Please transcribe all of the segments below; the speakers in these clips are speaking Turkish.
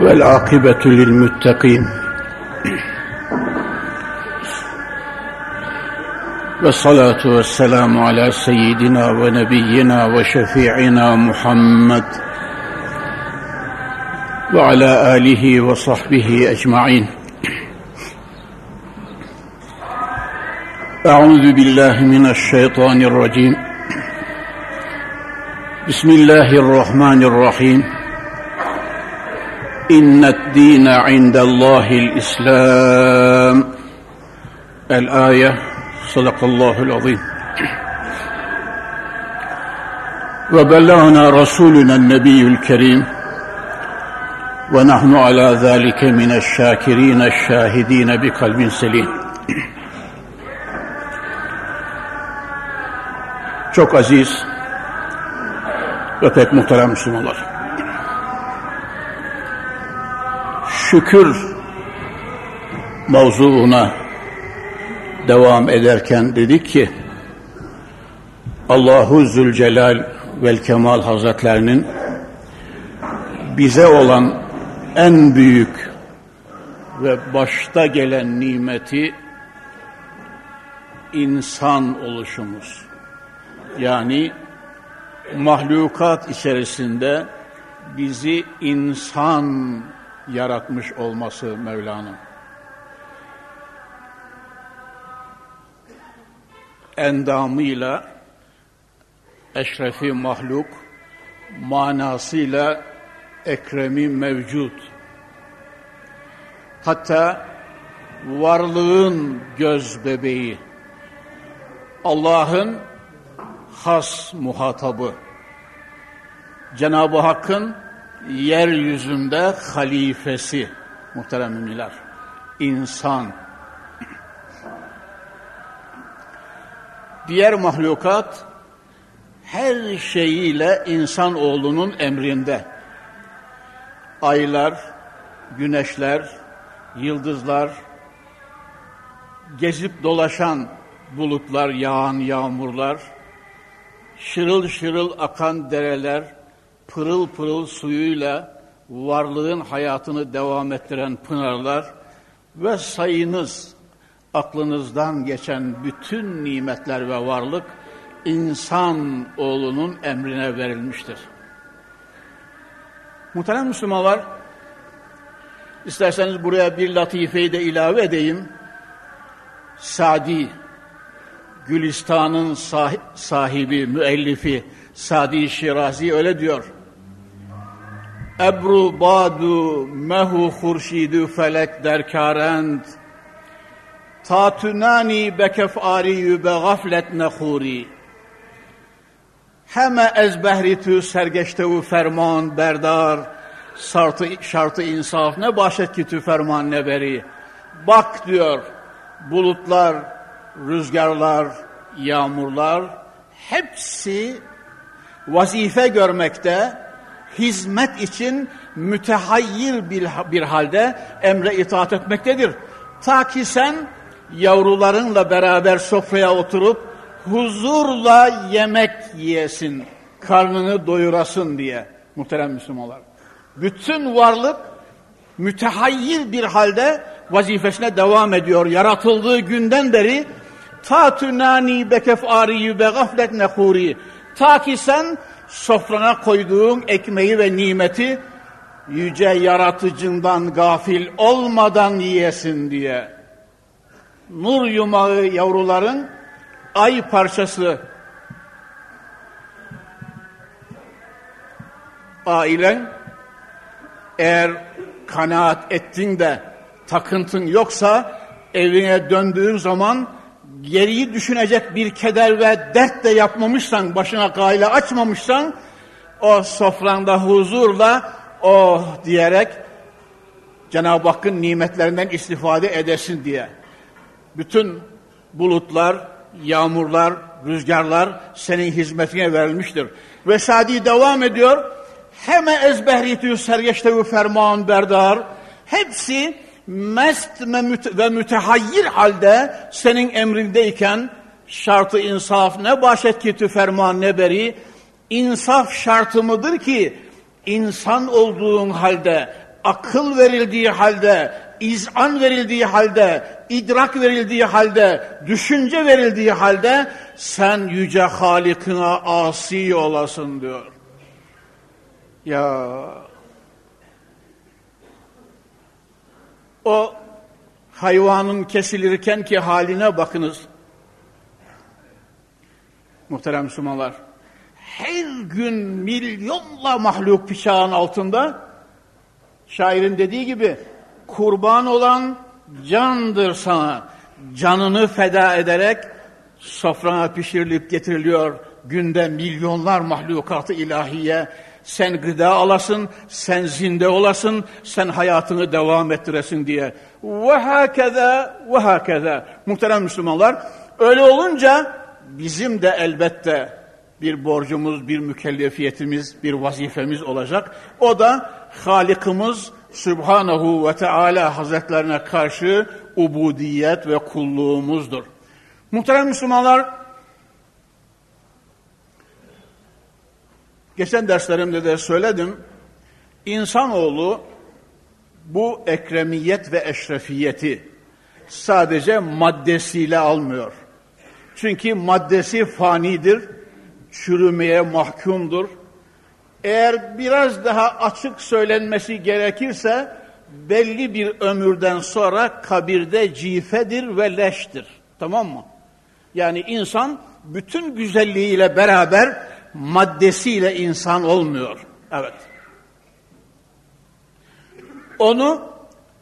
والعاقبة للمتقين. والصلاة والسلام على سيدنا ونبينا وشفيعنا محمد وعلى آله وصحبه أجمعين. أعوذ بالله من الشيطان الرجيم. بسم الله الرحمن الرحيم إن الدين عند الله الإسلام الآية صدق الله العظيم وبلغنا رسولنا النبي الكريم ونحن على ذلك من الشاكرين الشاهدين بقلب سليم Çok aziz ve pek muhterem Müslümanlar. Şükür mevzuuna devam ederken dedik ki Allahu Zülcelal vel Kemal Hazretlerinin bize olan en büyük ve başta gelen nimeti insan oluşumuz. Yani mahlukat içerisinde bizi insan yaratmış olması Mevla'nın. Endamıyla eşrefi mahluk, manasıyla ekremi mevcut. Hatta varlığın göz bebeği, Allah'ın has muhatabı, Cenab-ı Hakk'ın yeryüzünde halifesi, muhterem müminler, insan. Diğer mahlukat, her şeyiyle insan oğlunun emrinde. Aylar, güneşler, yıldızlar, gezip dolaşan bulutlar, yağan yağmurlar, şırıl şırıl akan dereler, pırıl pırıl suyuyla varlığın hayatını devam ettiren pınarlar ve sayınız, aklınızdan geçen bütün nimetler ve varlık insan oğlunun emrine verilmiştir. Muhterem Müslümanlar, isterseniz buraya bir latifeyi de ilave edeyim. Sadi, Gülistan'ın sahibi, müellifi Sadi Şirazi öyle diyor. Ebru badu mehu hurşidu felek derkarend Tatunani bekefari be gaflet nehuri. Heme ez behri tu sergeçtevu ferman berdar. Şartı, şartı insaf ne başet ki tu ferman ne beri Bak diyor bulutlar, rüzgarlar, yağmurlar hepsi vazife görmekte, hizmet için mütehayyir bir, bir halde emre itaat etmektedir. Ta ki sen yavrularınla beraber sofraya oturup huzurla yemek yiyesin, karnını doyurasın diye muhterem Müslümanlar. Bütün varlık mütehayyir bir halde vazifesine devam ediyor. Yaratıldığı günden beri ta tünani bekefari be gaflet nehuri ta ki sen sofrana koyduğun ekmeği ve nimeti yüce yaratıcından gafil olmadan yiyesin diye. Nur yumağı yavruların ay parçası ailen eğer kanaat ettin de takıntın yoksa evine döndüğün zaman geriyi düşünecek bir keder ve dert de yapmamışsan, başına gayle açmamışsan, o sofranda huzurla oh diyerek Cenab-ı Hakk'ın nimetlerinden istifade edesin diye. Bütün bulutlar, yağmurlar, rüzgarlar senin hizmetine verilmiştir. Ve Sadi devam ediyor. Heme ezbehritü sergeçtevi ferman berdar. Hepsi mest ve mütehayyir halde senin emrindeyken şartı insaf ne başet ki tü ferman ne beri insaf şartı mıdır ki insan olduğun halde, akıl verildiği halde, izan verildiği halde, idrak verildiği halde, düşünce verildiği halde sen yüce Halik'ine asi olasın diyor. Ya o hayvanın kesilirken ki haline bakınız. Muhterem Müslümanlar. Her gün milyonla mahluk bıçağın altında şairin dediği gibi kurban olan candır sana. Canını feda ederek sofrana pişirilip getiriliyor günde milyonlar mahlukatı ilahiye. Sen gıda alasın, sen zinde olasın, sen hayatını devam ettiresin diye. Ve hakeza, ve hakeza. Muhterem Müslümanlar, öyle olunca bizim de elbette bir borcumuz, bir mükellefiyetimiz, bir vazifemiz olacak. O da Halikimiz Subhanahu ve Teala Hazretlerine karşı ubudiyet ve kulluğumuzdur. Muhterem Müslümanlar, geçen derslerimde de söyledim, insanoğlu bu ekremiyet ve eşrefiyeti sadece maddesiyle almıyor. Çünkü maddesi fanidir, çürümeye mahkumdur. Eğer biraz daha açık söylenmesi gerekirse belli bir ömürden sonra kabirde cifedir ve leştir. Tamam mı? Yani insan bütün güzelliğiyle beraber maddesiyle insan olmuyor. Evet. Onu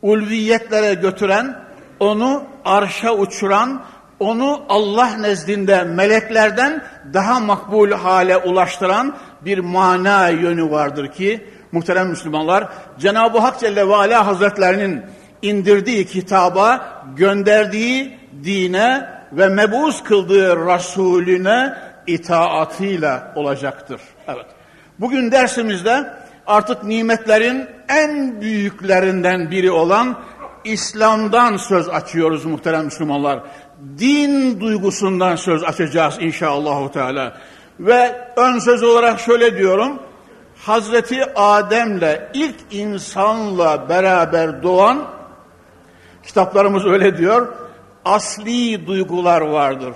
ulviyetlere götüren, onu arşa uçuran, onu Allah nezdinde meleklerden daha makbul hale ulaştıran bir mana yönü vardır ki muhterem Müslümanlar Cenab-ı Hak Celle ve Ala Hazretlerinin indirdiği kitaba, gönderdiği dine ve mebus kıldığı Resulüne itaatıyla olacaktır. Evet. Bugün dersimizde artık nimetlerin en büyüklerinden biri olan İslam'dan söz açıyoruz muhterem Müslümanlar. Din duygusundan söz açacağız inşallah Teala. Ve ön söz olarak şöyle diyorum. Hazreti Adem'le ilk insanla beraber doğan kitaplarımız öyle diyor. Asli duygular vardır.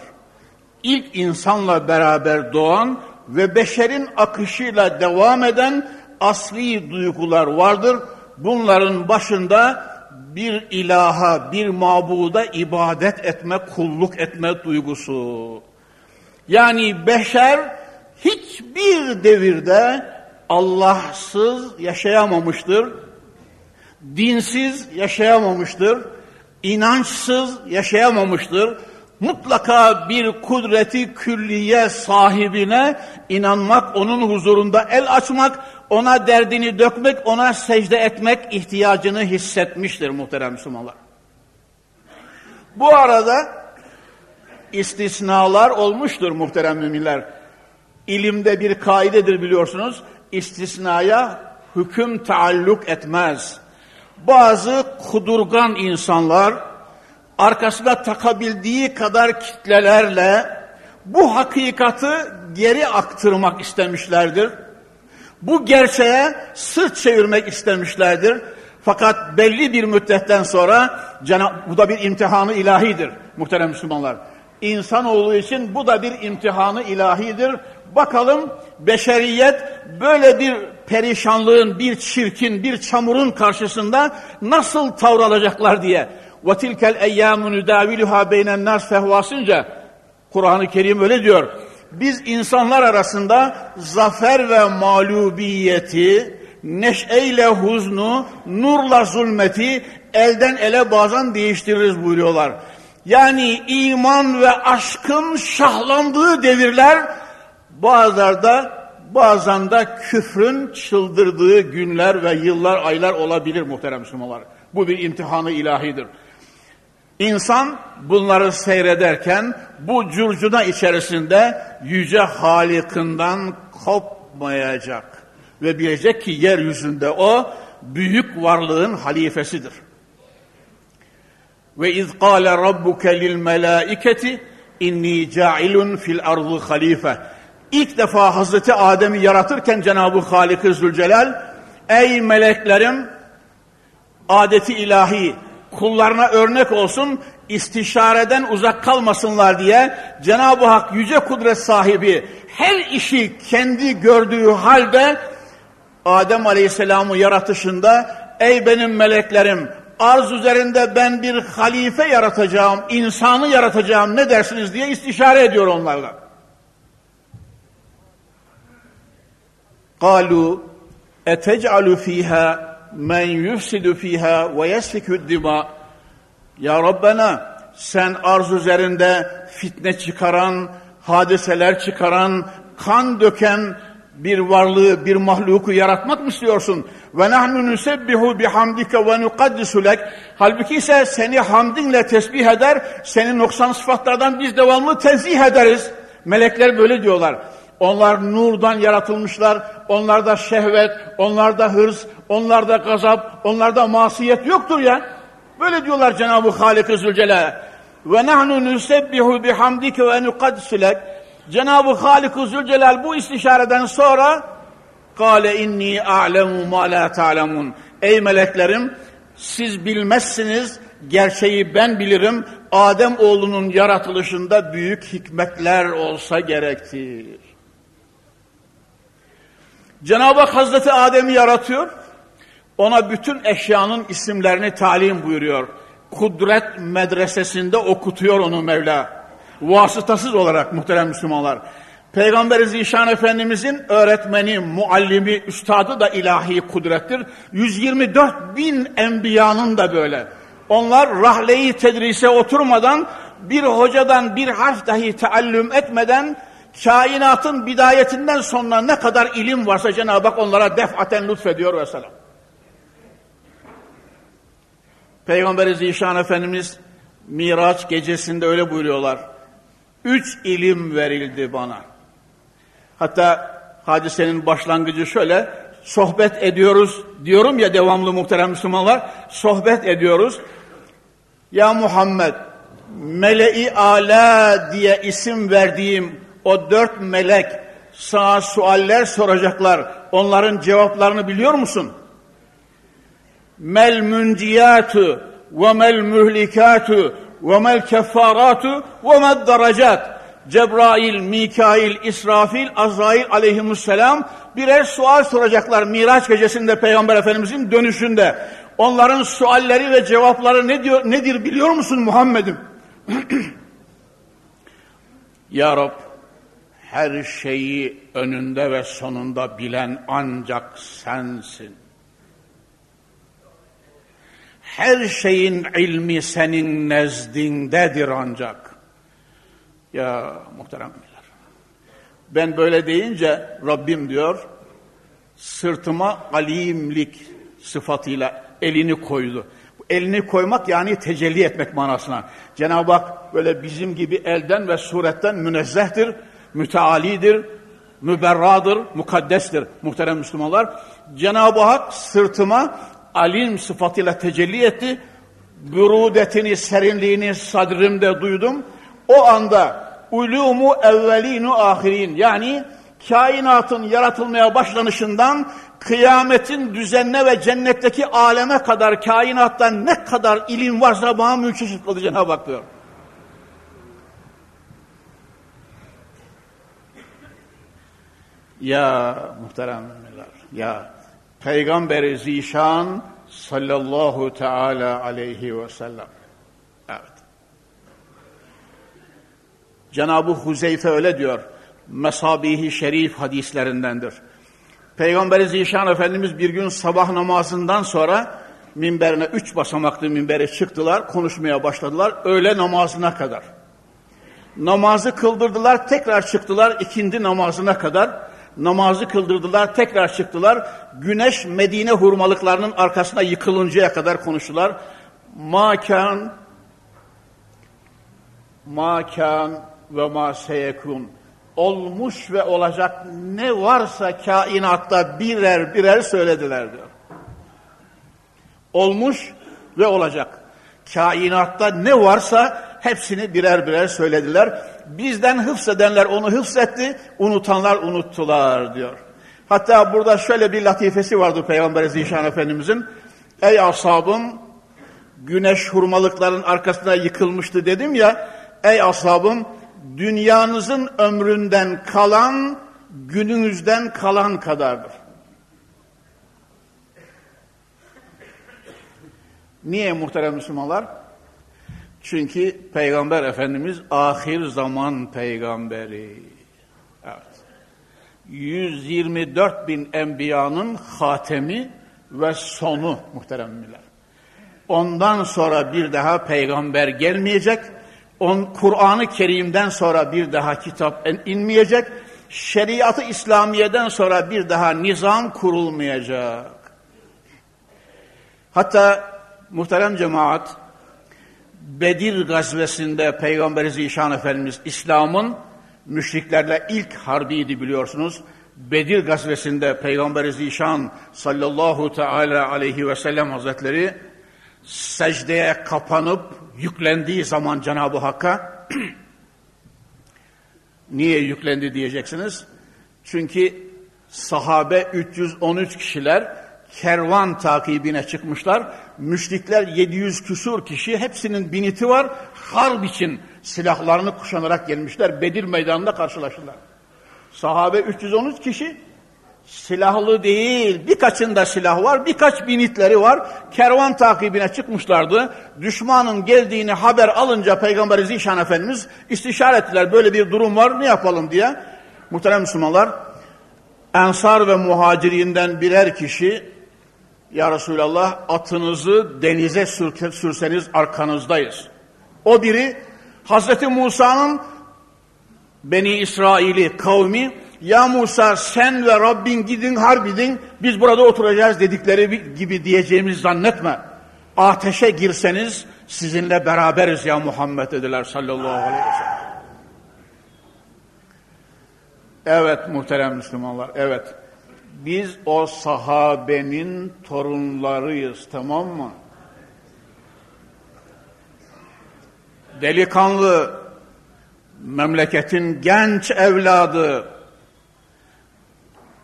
İlk insanla beraber doğan ve beşerin akışıyla devam eden asli duygular vardır. Bunların başında bir ilaha, bir mabuda ibadet etme, kulluk etme duygusu. Yani beşer hiçbir devirde Allahsız yaşayamamıştır. Dinsiz yaşayamamıştır. inançsız yaşayamamıştır. Mutlaka bir kudreti külliye sahibine inanmak, onun huzurunda el açmak, ona derdini dökmek, ona secde etmek ihtiyacını hissetmiştir muhterem Müslümanlar. Bu arada istisnalar olmuştur muhterem müminler. İlimde bir kaidedir biliyorsunuz. İstisnaya hüküm taalluk etmez. Bazı kudurgan insanlar arkasına takabildiği kadar kitlelerle bu hakikati geri aktırmak istemişlerdir. Bu gerçeğe sırt çevirmek istemişlerdir. Fakat belli bir müddetten sonra bu da bir imtihanı ilahidir muhterem Müslümanlar. İnsanoğlu için bu da bir imtihanı ilahidir. Bakalım beşeriyet böyle bir perişanlığın, bir çirkin, bir çamurun karşısında nasıl tavır alacaklar diye. وَتِلْكَ الْاَيَّامُ نُدَاوِلُهَا بَيْنَ النَّاسِ fehvasınca Kur'an-ı Kerim öyle diyor. Biz insanlar arasında zafer ve mağlubiyeti, neşeyle huznu, nurla zulmeti elden ele bazen değiştiririz buyuruyorlar. Yani iman ve aşkın şahlandığı devirler bazılarda bazen de küfrün çıldırdığı günler ve yıllar, aylar olabilir muhterem Müslümanlar. Bu bir imtihanı ilahidir. İnsan bunları seyrederken bu curcuna içerisinde yüce Halik'inden kopmayacak. Ve bilecek ki yeryüzünde o büyük varlığın halifesidir. Ve iz kâle rabbuke lil melâiketi inni câilun fil ardı halife. ilk defa Hazreti Adem'i yaratırken Cenab-ı Halik-i Zülcelal ey meleklerim adeti ilahi kullarına örnek olsun istişareden uzak kalmasınlar diye Cenab-ı Hak yüce kudret sahibi her işi kendi gördüğü halde Adem Aleyhisselam'ı yaratışında ey benim meleklerim arz üzerinde ben bir halife yaratacağım, insanı yaratacağım ne dersiniz diye istişare ediyor onlarla. قالوا etec'alu fiha men yufsidu fiha ve yesfiku dima Ya Rabbena sen arz üzerinde fitne çıkaran, hadiseler çıkaran, kan döken bir varlığı, bir mahluku yaratmak mı istiyorsun? Ve nahnu nusebbihu bihamdike ve nukaddisu lek. Halbuki ise seni hamdinle tesbih eder, senin noksan sıfatlardan biz devamlı tenzih ederiz. Melekler böyle diyorlar. Onlar nurdan yaratılmışlar. Onlarda şehvet, onlarda hırs, onlarda gazap, onlarda masiyet yoktur ya. Böyle diyorlar Cenab-ı Halik-i Zülcelal. Ve nahnu nusebbihu bihamdike ve nukaddisu lek. Cenab-ı Halik-i Zülcelal bu istişareden sonra Kale inni a'lemu ma la ta'lemun. Ey meleklerim siz bilmezsiniz gerçeği ben bilirim. Adem oğlunun yaratılışında büyük hikmetler olsa gerektir. Cenab-ı Hak Hazreti Adem'i yaratıyor. Ona bütün eşyanın isimlerini talim buyuruyor. Kudret medresesinde okutuyor onu Mevla. Vasıtasız olarak muhterem Müslümanlar. Peygamber Zişan Efendimizin öğretmeni, muallimi, üstadı da ilahi kudrettir. 124 bin enbiyanın da böyle. Onlar rahleyi tedrise oturmadan, bir hocadan bir harf dahi teallüm etmeden, kainatın bidayetinden sonra ne kadar ilim varsa Cenab-ı Hak onlara defaten lütfediyor ve selam. Peygamber Zişan Efendimiz Miraç gecesinde öyle buyuruyorlar. Üç ilim verildi bana. Hatta hadisenin başlangıcı şöyle, sohbet ediyoruz diyorum ya devamlı muhterem Müslümanlar, sohbet ediyoruz. Ya Muhammed, meleği ala diye isim verdiğim o dört melek sana sualler soracaklar. Onların cevaplarını biliyor musun? Mel münciyatu ve mel mühlikatu ve mel keffaratu ve med daracat. Cebrail, Mikail, İsrafil, Azrail aleyhisselam birer sual soracaklar Miraç gecesinde Peygamber Efendimizin dönüşünde. Onların sualleri ve cevapları ne diyor, nedir biliyor musun Muhammed'im? ya Rab, her şeyi önünde ve sonunda bilen ancak sensin. Her şeyin ilmi senin nezdindedir ancak. Ya muhteremler. Ben böyle deyince Rabbim diyor, sırtıma alimlik sıfatıyla elini koydu. Elini koymak yani tecelli etmek manasına. Cenab-ı Hak böyle bizim gibi elden ve suretten münezzehtir, mütealidir, müberradır, mukaddestir muhterem Müslümanlar. Cenab-ı Hak sırtıma alim sıfatıyla tecelli etti. Bürudetini, serinliğini sadrimde duydum. O anda ulumu evvelinu ahirin yani kainatın yaratılmaya başlanışından kıyametin düzenine ve cennetteki aleme kadar kainattan ne kadar ilim varsa bana mülçeşit kıldı Cenab-ı Hak diyor. Ya muhteremler, ya Peygamberi Zişan sallallahu teala aleyhi ve sellem. Evet. Cenab-ı Huzeyfe öyle diyor. Mesabihi şerif hadislerindendir. Peygamber Zişan Efendimiz bir gün sabah namazından sonra minberine üç basamaklı minbere çıktılar, konuşmaya başladılar öğle namazına kadar. Namazı kıldırdılar, tekrar çıktılar ikindi namazına kadar. Namazı kıldırdılar, tekrar çıktılar. Güneş Medine hurmalıklarının arkasına yıkılıncaya kadar konuştular. Makan makan ve ma seyekun olmuş ve olacak ne varsa kainatta birer birer söylediler diyor. Olmuş ve olacak. Kainatta ne varsa hepsini birer birer söylediler. Bizden hıfzedenler onu hıfzetti, unutanlar unuttular diyor. Hatta burada şöyle bir latifesi vardı Peygamber Zişan Efendimizin. Ey ashabım, güneş hurmalıkların arkasına yıkılmıştı dedim ya, ey ashabım, dünyanızın ömründen kalan, gününüzden kalan kadardır. Niye muhterem Müslümanlar? Çünkü Peygamber Efendimiz ahir zaman peygamberi. Evet. 124 bin enbiyanın hatemi ve sonu muhterem müller. Ondan sonra bir daha peygamber gelmeyecek. On Kur'an-ı Kerim'den sonra bir daha kitap inmeyecek. Şeriatı İslamiye'den sonra bir daha nizam kurulmayacak. Hatta muhterem cemaat Bedir gazvesinde Peygamber Zişan Efendimiz İslam'ın müşriklerle ilk harbiydi biliyorsunuz. Bedir gazvesinde Peygamber Zişan sallallahu teala aleyhi ve sellem hazretleri secdeye kapanıp yüklendiği zaman Cenab-ı Hakk'a niye yüklendi diyeceksiniz. Çünkü sahabe 313 kişiler kervan takibine çıkmışlar. Müşrikler 700 küsur kişi hepsinin biniti var. Harp için silahlarını kuşanarak gelmişler. Bedir meydanında karşılaştılar. Sahabe 313 kişi silahlı değil. Birkaçında silah var, birkaç binitleri var. Kervan takibine çıkmışlardı. Düşmanın geldiğini haber alınca Peygamber Zişan Efendimiz istişare ettiler. Böyle bir durum var ne yapalım diye. Muhterem Müslümanlar, Ensar ve muhacirinden birer kişi ya Resulallah atınızı denize sürseniz arkanızdayız. O biri Hazreti Musa'nın Beni İsrail'i kavmi ya Musa sen ve Rabbin gidin harbidin biz burada oturacağız dedikleri gibi diyeceğimizi zannetme. Ateşe girseniz sizinle beraberiz ya Muhammed dediler sallallahu aleyhi ve sellem. Evet muhterem Müslümanlar evet. Biz o sahabenin torunlarıyız tamam mı? Delikanlı, memleketin genç evladı,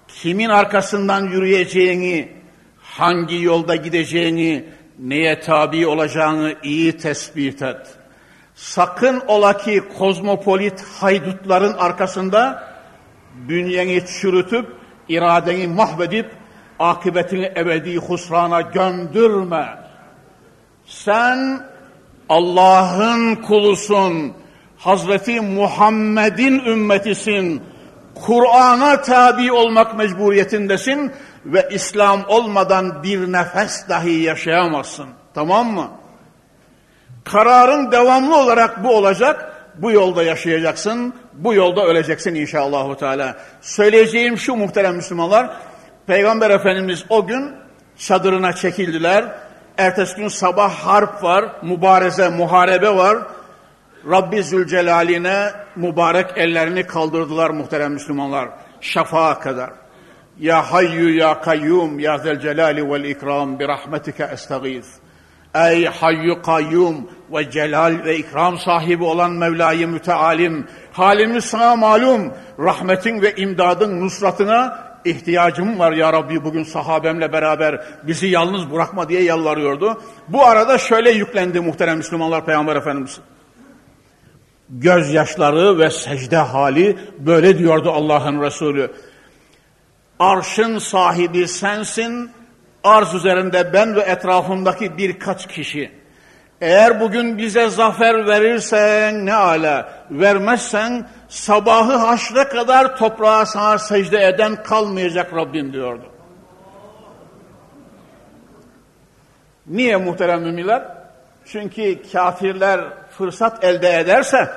kimin arkasından yürüyeceğini, hangi yolda gideceğini, neye tabi olacağını iyi tespit et. Sakın ola ki kozmopolit haydutların arkasında bünyeni çürütüp iradeni mahvedip akıbetini ebedi husrana gömdürme. Sen Allah'ın kulusun, Hazreti Muhammed'in ümmetisin, Kur'an'a tabi olmak mecburiyetindesin ve İslam olmadan bir nefes dahi yaşayamazsın. Tamam mı? Kararın devamlı olarak bu olacak. Bu yolda yaşayacaksın, bu yolda öleceksin inşallah. Teala. Söyleyeceğim şu muhterem Müslümanlar, Peygamber Efendimiz o gün çadırına çekildiler. Ertesi gün sabah harp var, mübareze, muharebe var. Rabbi Zülcelal'ine mübarek ellerini kaldırdılar muhterem Müslümanlar. Şafağa kadar. Ya hayyu ya kayyum ya zel celali vel ikram bi rahmetike estağiz. Ey hayyu kayyum ve celal ve ikram sahibi olan Mevla-i Mütealim, halimiz sana malum, rahmetin ve imdadın nusratına ihtiyacım var ya Rabbi bugün sahabemle beraber bizi yalnız bırakma diye yalvarıyordu. Bu arada şöyle yüklendi muhterem Müslümanlar Peygamber Efendimiz. Gözyaşları ve secde hali böyle diyordu Allah'ın Resulü. Arşın sahibi sensin, arz üzerinde ben ve etrafımdaki birkaç kişi. Eğer bugün bize zafer verirsen ne ala, vermezsen sabahı haşre kadar toprağa sana secde eden kalmayacak Rabbim diyordu. Niye muhterem müminler? Çünkü kafirler fırsat elde ederse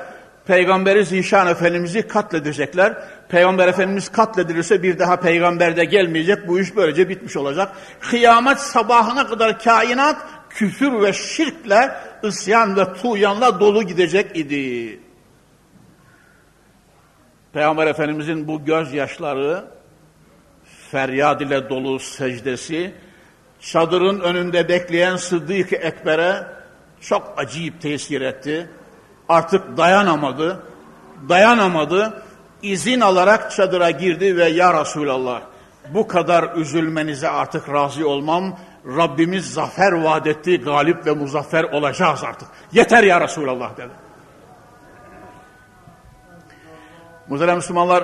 Peygamberi Zişan Efendimiz'i katledecekler. Peygamber Efendimiz katledilirse bir daha peygamber de gelmeyecek. Bu iş böylece bitmiş olacak. Kıyamet sabahına kadar kainat küfür ve şirkle, isyan ve tuğyanla dolu gidecek idi. Peygamber Efendimizin bu gözyaşları, feryad ile dolu secdesi, çadırın önünde bekleyen Sıddık-ı Ekber'e çok acayip tesir etti. Artık dayanamadı. dayanamadı. izin alarak çadıra girdi ve ya Resulallah bu kadar üzülmenize artık razı olmam. Rabbimiz zafer vaat etti, galip ve muzaffer olacağız artık. Yeter ya Resulallah dedi. Muhterem Müslümanlar,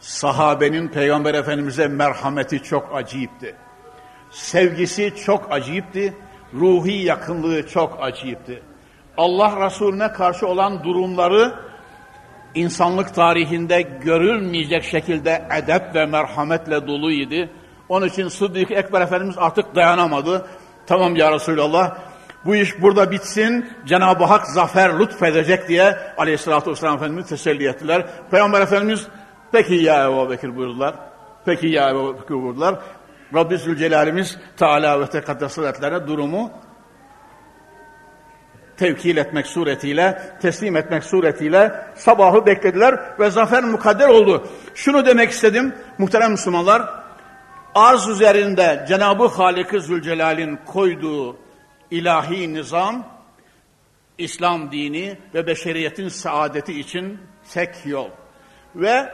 sahabenin Peygamber Efendimiz'e merhameti çok acayipti. Sevgisi çok acayipti. Ruhi yakınlığı çok acayipti. Allah Resulüne karşı olan durumları insanlık tarihinde görülmeyecek şekilde edep ve merhametle doluydu. Onun için Sıddık Ekber Efendimiz artık dayanamadı. Tamam ya Resulallah bu iş burada bitsin, Cenab-ı Hak zafer lütfedecek diye aleyhissalatü vesselam Efendimiz teselli ettiler. Peygamber Efendimiz peki ya Ebu Bekir buyurdular. Peki ya Ebu Bekir buyurdular. Rabbi Zülcelal'imiz Teala ve Tekaddes durumu tevkil etmek suretiyle, teslim etmek suretiyle sabahı beklediler ve zafer mukadder oldu. Şunu demek istedim muhterem Müslümanlar, arz üzerinde Cenab-ı Halik-i Zülcelal'in koyduğu ilahi nizam, İslam dini ve beşeriyetin saadeti için tek yol. Ve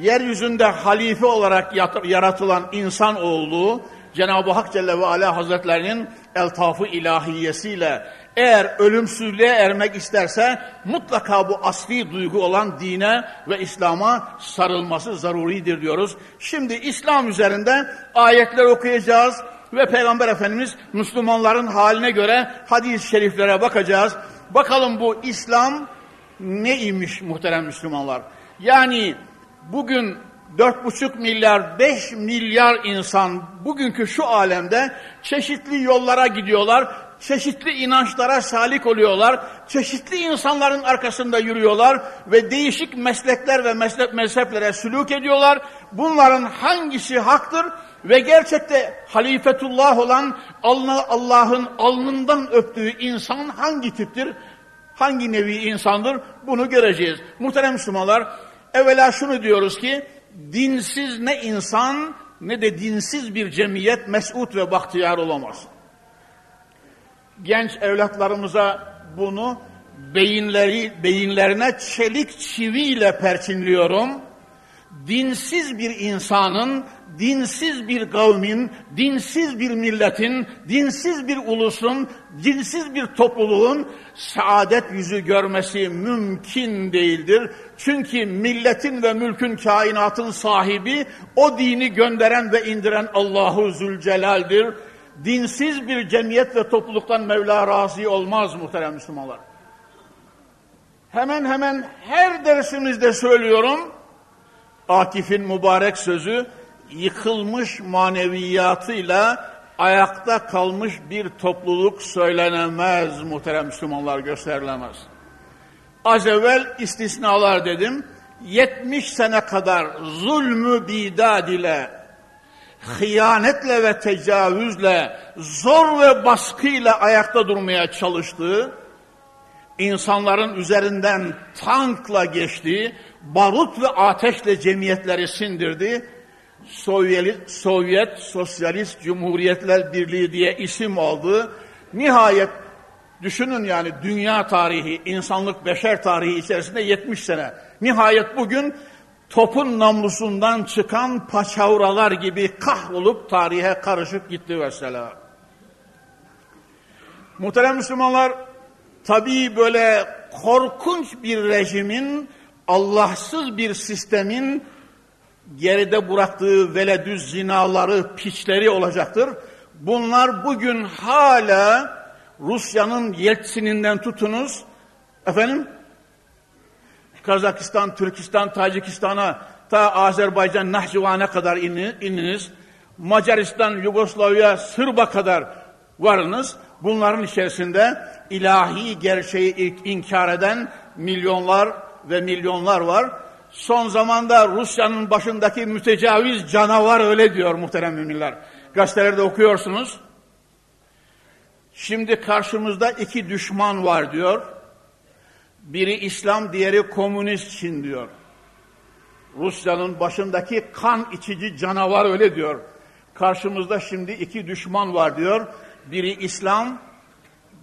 yeryüzünde halife olarak yaratılan insan olduğu Cenab-ı Hak Celle ve Ala Hazretlerinin eltafı ilahiyesiyle eğer ölümsüzlüğe ermek isterse mutlaka bu asli duygu olan dine ve İslam'a sarılması zaruridir diyoruz. Şimdi İslam üzerinde ayetler okuyacağız ve Peygamber Efendimiz Müslümanların haline göre hadis-i şeriflere bakacağız. Bakalım bu İslam neymiş muhterem Müslümanlar? Yani bugün dört buçuk milyar, beş milyar insan bugünkü şu alemde çeşitli yollara gidiyorlar, çeşitli inançlara salik oluyorlar, çeşitli insanların arkasında yürüyorlar ve değişik meslekler ve meslek mezheplere sülük ediyorlar. Bunların hangisi haktır ve gerçekte halifetullah olan Allah'ın alnından öptüğü insan hangi tiptir? Hangi nevi insandır? Bunu göreceğiz. Muhterem Müslümanlar, evvela şunu diyoruz ki, dinsiz ne insan ne de dinsiz bir cemiyet mesut ve bahtiyar olamaz. Genç evlatlarımıza bunu beyinleri beyinlerine çelik çiviyle perçinliyorum. Dinsiz bir insanın, dinsiz bir kavmin, dinsiz bir milletin, dinsiz bir ulusun, dinsiz bir topluluğun saadet yüzü görmesi mümkün değildir. Çünkü milletin ve mülkün kainatın sahibi o dini gönderen ve indiren Allahu Zülcelal'dir. Dinsiz bir cemiyet ve topluluktan Mevla razı olmaz muhterem Müslümanlar. Hemen hemen her dersimizde söylüyorum. Akif'in mübarek sözü yıkılmış maneviyatıyla ayakta kalmış bir topluluk söylenemez muhterem Müslümanlar gösterilemez. Az evvel istisnalar dedim. 70 sene kadar zulmü bidad ile, hıyanetle ve tecavüzle, zor ve baskıyla ayakta durmaya çalıştığı, insanların üzerinden tankla geçtiği, barut ve ateşle cemiyetleri sindirdi, Sovyet, Sovyet Sosyalist Cumhuriyetler Birliği diye isim aldı. Nihayet düşünün yani dünya tarihi, insanlık beşer tarihi içerisinde 70 sene. Nihayet bugün topun namlusundan çıkan paçavralar gibi kahrolup tarihe karışıp gitti mesela. Muhterem Müslümanlar, tabii böyle korkunç bir rejimin, Allahsız bir sistemin geride bıraktığı veledüz zinaları, piçleri olacaktır. Bunlar bugün hala Rusya'nın Yeltsin'inden tutunuz, efendim, Kazakistan, Türkistan, Tacikistan'a, ta Azerbaycan, Nahçıvan'a kadar ininiz. Macaristan, Yugoslavya, Sırba kadar varınız. Bunların içerisinde ilahi gerçeği inkar eden milyonlar ve milyonlar var. Son zamanda Rusya'nın başındaki mütecaviz canavar öyle diyor muhterem müminler. Gazetelerde okuyorsunuz. Şimdi karşımızda iki düşman var diyor. Biri İslam, diğeri komünist Çin diyor. Rusya'nın başındaki kan içici canavar öyle diyor. Karşımızda şimdi iki düşman var diyor. Biri İslam,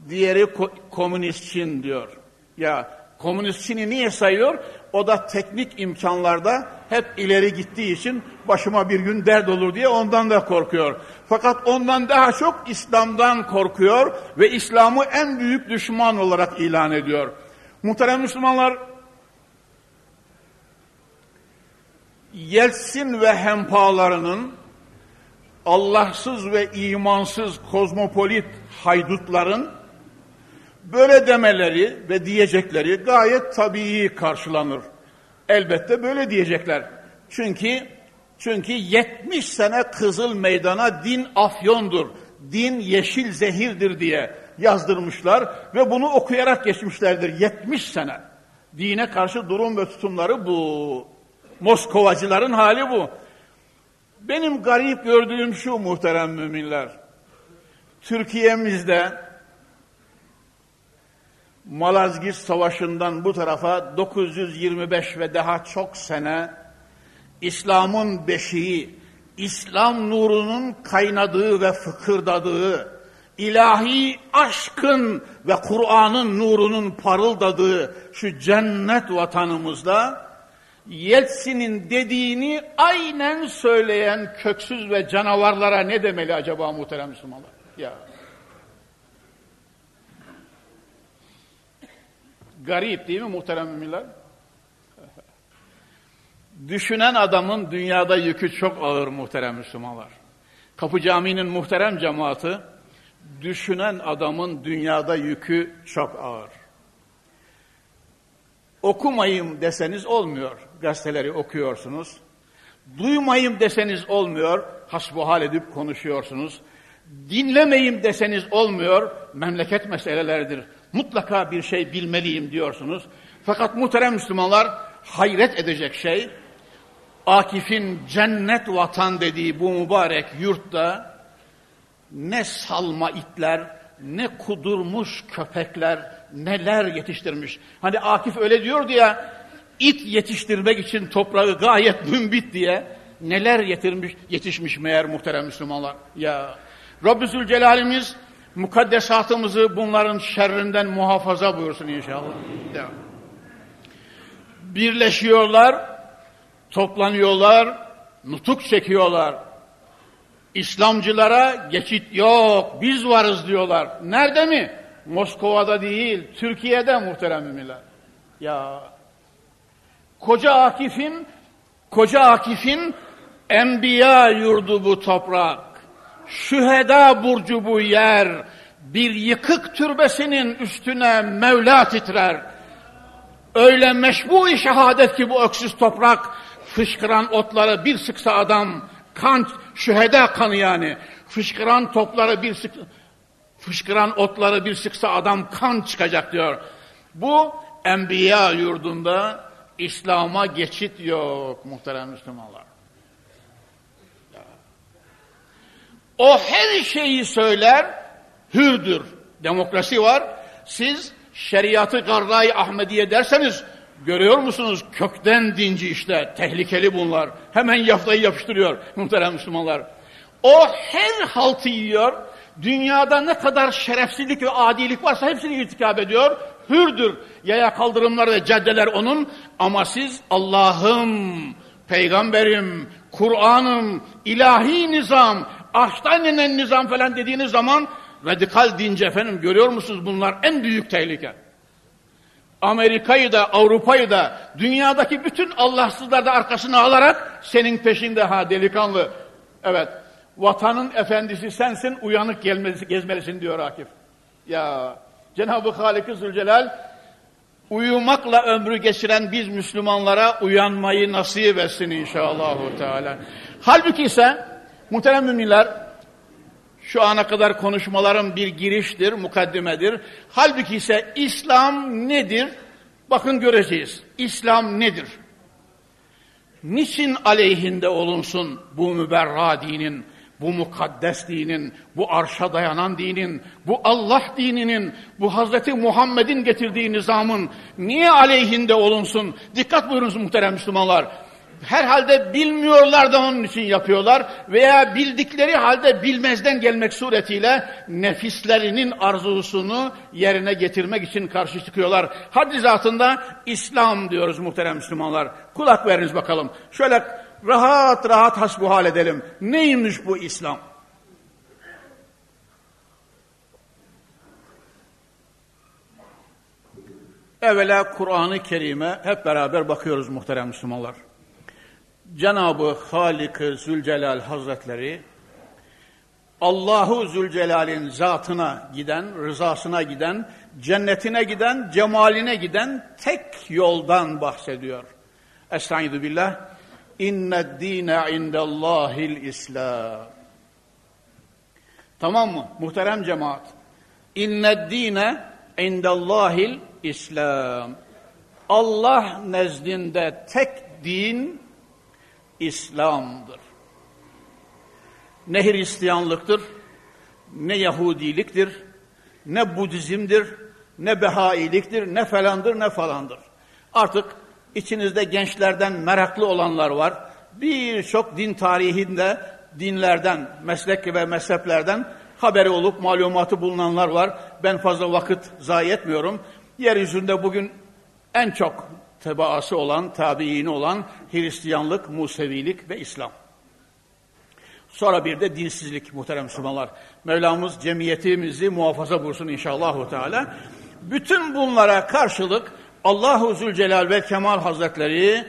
diğeri ko- komünist Çin diyor. Ya komünist Çin'i niye sayıyor? O da teknik imkanlarda hep ileri gittiği için başıma bir gün dert olur diye ondan da korkuyor. Fakat ondan daha çok İslam'dan korkuyor ve İslam'ı en büyük düşman olarak ilan ediyor. Muhterem Müslümanlar, Yeltsin ve hempalarının Allahsız ve imansız kozmopolit haydutların böyle demeleri ve diyecekleri gayet tabii karşılanır. Elbette böyle diyecekler. Çünkü çünkü 70 sene Kızıl Meydan'a din afyondur, din yeşil zehirdir diye yazdırmışlar ve bunu okuyarak geçmişlerdir 70 sene. Dine karşı durum ve tutumları bu. Moskovacıların hali bu. Benim garip gördüğüm şu muhterem müminler. Türkiye'mizde Malazgirt Savaşı'ndan bu tarafa 925 ve daha çok sene İslam'ın beşiği, İslam nurunun kaynadığı ve fıkırdadığı, ilahi aşkın ve Kur'an'ın nurunun parıldadığı şu cennet vatanımızda Yeltsin'in dediğini aynen söyleyen köksüz ve canavarlara ne demeli acaba muhterem Müslümanlar? Ya. Garip değil mi muhterem müminler? Düşünen adamın dünyada yükü çok ağır muhterem Müslümanlar. Kapı Camii'nin muhterem cemaati, düşünen adamın dünyada yükü çok ağır. Okumayayım deseniz olmuyor. Gazeteleri okuyorsunuz. Duymayayım deseniz olmuyor. Hasbuhal edip konuşuyorsunuz. Dinlemeyim deseniz olmuyor. Memleket meseleleridir. Mutlaka bir şey bilmeliyim diyorsunuz. Fakat muhterem Müslümanlar hayret edecek şey Akif'in cennet vatan dediği bu mübarek yurtta ne salma itler, ne kudurmuş köpekler, neler yetiştirmiş. Hani Akif öyle diyor diye it yetiştirmek için toprağı gayet mümbit diye neler yetirmiş, yetişmiş meğer muhterem Müslümanlar. Ya Rabbi Zülcelal'imiz mukaddesatımızı bunların şerrinden muhafaza buyursun inşallah. Ya. Birleşiyorlar, toplanıyorlar, nutuk çekiyorlar. İslamcılara geçit yok, biz varız diyorlar. Nerede mi? Moskova'da değil, Türkiye'de muhterem müminler. Ya koca Akif'in koca Akif'in enbiya yurdu bu toprak. Şüheda burcu bu yer. Bir yıkık türbesinin üstüne Mevla titrer. Öyle meşbu-i şehadet ki bu öksüz toprak fışkıran otları bir sıksa adam kan, şüheda kanı yani. Fışkıran topları bir sık, fışkıran otları bir sıksa adam kan çıkacak diyor. Bu Enbiya yurdunda İslam'a geçit yok muhterem Müslümanlar. O her şeyi söyler, hürdür. Demokrasi var. Siz şeriatı garra Ahmediye derseniz görüyor musunuz? Kökten dinci işte. Tehlikeli bunlar. Hemen yaftayı yapıştırıyor muhterem Müslümanlar. O her haltı yiyor. Dünyada ne kadar şerefsizlik ve adilik varsa hepsini irtikap ediyor. Hürdür. Yaya kaldırımlar ve caddeler onun. Ama siz Allah'ım, peygamberim, Kur'an'ım, ilahi nizam, aşktan inen nizam falan dediğiniz zaman radikal dinci efendim görüyor musunuz bunlar en büyük tehlike. Amerika'yı da Avrupa'yı da dünyadaki bütün Allahsızlar da arkasına alarak senin peşinde ha delikanlı. Evet vatanın efendisi sensin uyanık gelmesi, gezmelisin diyor Akif. Ya Cenab-ı Halik-i Zülcelal uyumakla ömrü geçiren biz Müslümanlara uyanmayı nasip etsin inşallah. Teala. Halbuki ise muhterem müminler şu ana kadar konuşmalarım bir giriştir, mukaddimedir. Halbuki ise İslam nedir? Bakın göreceğiz. İslam nedir? Niçin aleyhinde olunsun bu müberra dinin, bu mukaddes dinin, bu arşa dayanan dinin, bu Allah dininin, bu Hazreti Muhammed'in getirdiği nizamın niye aleyhinde olunsun? Dikkat buyurunuz muhterem Müslümanlar. Herhalde bilmiyorlar da onun için yapıyorlar veya bildikleri halde bilmezden gelmek suretiyle nefislerinin arzusunu yerine getirmek için karşı çıkıyorlar. Haddi zatında İslam diyoruz muhterem Müslümanlar. Kulak veriniz bakalım. Şöyle rahat rahat hasbuhal edelim. Neymiş bu İslam? Evvela Kur'an-ı Kerim'e hep beraber bakıyoruz muhterem Müslümanlar. Cenab-ı Halik-ı Zülcelal Hazretleri Allahu Zülcelal'in zatına giden, rızasına giden, cennetine giden, cemaline giden tek yoldan bahsediyor. Estaizu billah. İnned dine indellahil İslam. Tamam mı? Muhterem cemaat. İnned dine indellahil İslam. Allah nezdinde tek din İslam'dır. Ne Hristiyanlıktır, ne Yahudiliktir, ne Budizm'dir, ne Behailiktir, ne falandır, ne falandır. Artık içinizde gençlerden meraklı olanlar var. Birçok din tarihinde dinlerden, meslek ve mezheplerden haberi olup malumatı bulunanlar var. Ben fazla vakit zayi etmiyorum. Yeryüzünde bugün en çok tebaası olan, tabiini olan Hristiyanlık, Musevilik ve İslam. Sonra bir de dinsizlik muhterem Müslümanlar. Mevlamız cemiyetimizi muhafaza bulsun inşallah. Teala. Bütün bunlara karşılık Allahu Zülcelal ve Kemal Hazretleri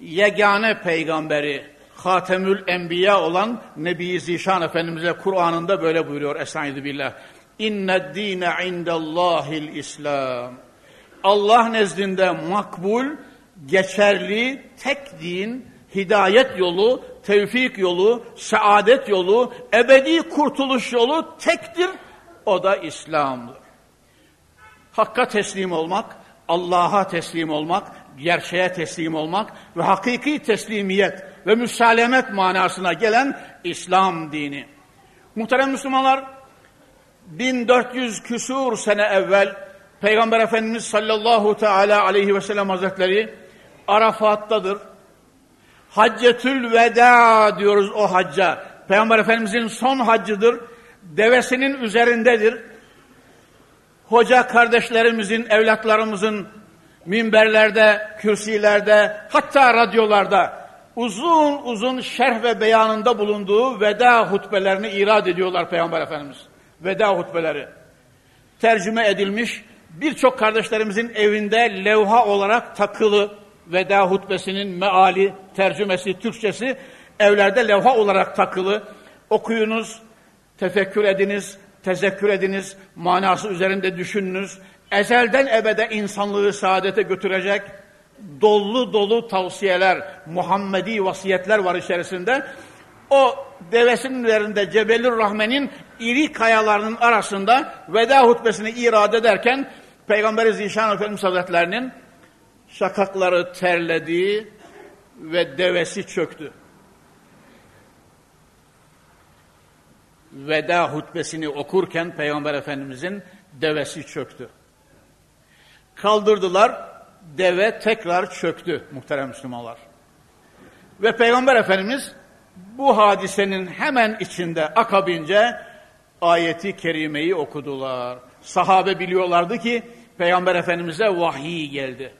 yegane peygamberi, Hatemül Enbiya olan Nebi Zişan Efendimiz'e Kur'an'ında böyle buyuruyor. Estaizu billah. İnned dine indellahil İslam. Allah nezdinde makbul, geçerli tek din, hidayet yolu, tevfik yolu, saadet yolu, ebedi kurtuluş yolu tektir. O da İslam'dır. Hakka teslim olmak, Allah'a teslim olmak, gerçeğe teslim olmak ve hakiki teslimiyet ve müsalemet manasına gelen İslam dini. Muhterem Müslümanlar, 1400 küsur sene evvel Peygamber Efendimiz sallallahu teala aleyhi ve sellem hazretleri Arafat'tadır. Haccetül veda diyoruz o hacca. Peygamber Efendimizin son haccıdır. Devesinin üzerindedir. Hoca kardeşlerimizin, evlatlarımızın minberlerde, kürsilerde, hatta radyolarda uzun uzun şerh ve beyanında bulunduğu veda hutbelerini irad ediyorlar Peygamber Efendimiz. Veda hutbeleri. Tercüme edilmiş, birçok kardeşlerimizin evinde levha olarak takılı veda hutbesinin meali, tercümesi, Türkçesi evlerde levha olarak takılı. Okuyunuz, tefekkür ediniz, tezekkür ediniz, manası üzerinde düşününüz. Ezelden ebede insanlığı saadete götürecek dolu dolu tavsiyeler, Muhammedi vasiyetler var içerisinde. O devesinin üzerinde Cebelur Rahmen'in iri kayalarının arasında veda hutbesini irade ederken Peygamber Zişan Efendimiz Hazretlerinin şakakları terledi ve devesi çöktü. Veda hutbesini okurken Peygamber Efendimizin devesi çöktü. Kaldırdılar, deve tekrar çöktü muhterem Müslümanlar. Ve Peygamber Efendimiz bu hadisenin hemen içinde akabince ayeti kerimeyi okudular. Sahabe biliyorlardı ki Peygamber Efendimiz'e vahiy geldi.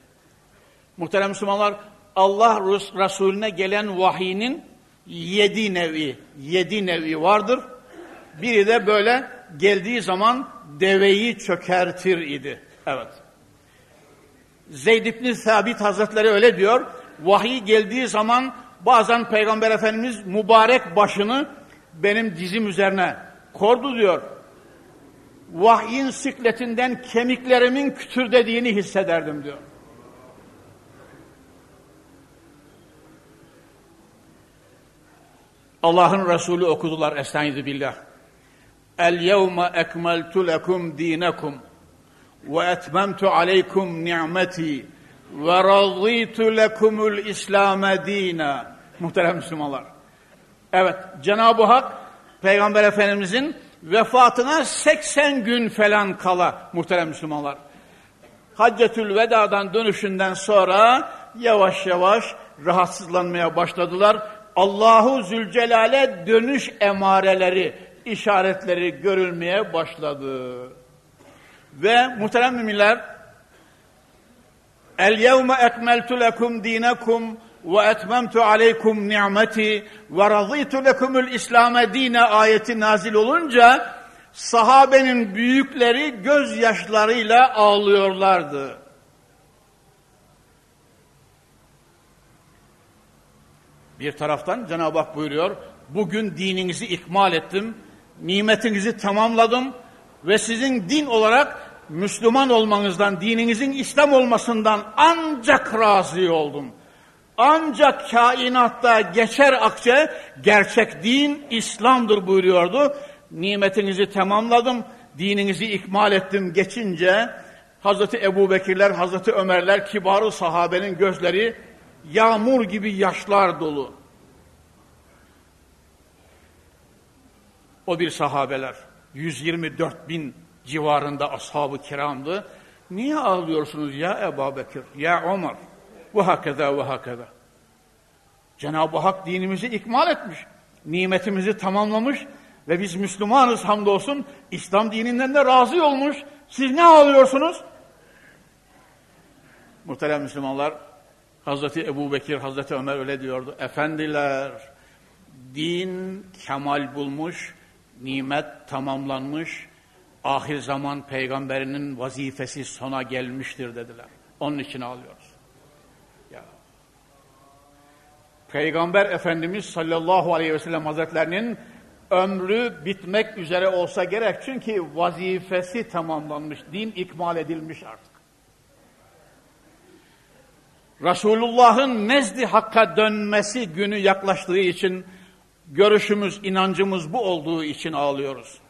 Muhterem Müslümanlar Allah Resulüne gelen vahiyinin yedi nevi, yedi nevi vardır. Biri de böyle geldiği zaman deveyi çökertir idi. Evet. Zeyd İbni Sabit Hazretleri öyle diyor. Vahiy geldiği zaman bazen Peygamber Efendimiz mübarek başını benim dizim üzerine kordu diyor. Vahyin sikletinden kemiklerimin kütürdediğini hissederdim diyor. Allah'ın Resulü okudular Estaizu billah. El yevme ekmeltu lekum dinekum ve etmemtu aleykum ni'meti ve razıytu lekumul İslam'e dina. Muhterem Müslümanlar. Evet, Cenab-ı Hak Peygamber Efendimizin vefatına 80 gün falan kala muhterem Müslümanlar. Haccetül Veda'dan dönüşünden sonra yavaş yavaş rahatsızlanmaya başladılar. Allahu Zülcelal'e dönüş emareleri, işaretleri görülmeye başladı. Ve muhterem müminler, El yevme ekmeltu lekum dinekum aleykum ni'meti ve razıytu lekumul İslam'e dine ayeti nazil olunca sahabenin büyükleri gözyaşlarıyla ağlıyorlardı. Bir taraftan Cenab-ı Hak buyuruyor, bugün dininizi ikmal ettim, nimetinizi tamamladım ve sizin din olarak Müslüman olmanızdan, dininizin İslam olmasından ancak razı oldum. Ancak kainatta geçer akçe gerçek din İslam'dır buyuruyordu. Nimetinizi tamamladım, dininizi ikmal ettim geçince Hazreti Ebu Bekirler, Hazreti Ömerler, kibarı sahabenin gözleri yağmur gibi yaşlar dolu. O bir sahabeler, 124 bin civarında ashab-ı kiramdı. Niye ağlıyorsunuz ya Ebu Bekir, ya Ömer? Ve hakeza ve hakeza. Cenab-ı Hak dinimizi ikmal etmiş, nimetimizi tamamlamış ve biz Müslümanız hamdolsun, İslam dininden de razı olmuş. Siz ne ağlıyorsunuz? Muhterem Müslümanlar, Hazreti Ebu Bekir, Hazreti Ömer öyle diyordu. Efendiler, din kemal bulmuş, nimet tamamlanmış, ahir zaman peygamberinin vazifesi sona gelmiştir dediler. Onun için ağlıyoruz. Ya. Peygamber Efendimiz sallallahu aleyhi ve sellem hazretlerinin ömrü bitmek üzere olsa gerek. Çünkü vazifesi tamamlanmış, din ikmal edilmiş artık. Resulullah'ın nezdi hakka dönmesi günü yaklaştığı için görüşümüz, inancımız bu olduğu için ağlıyoruz.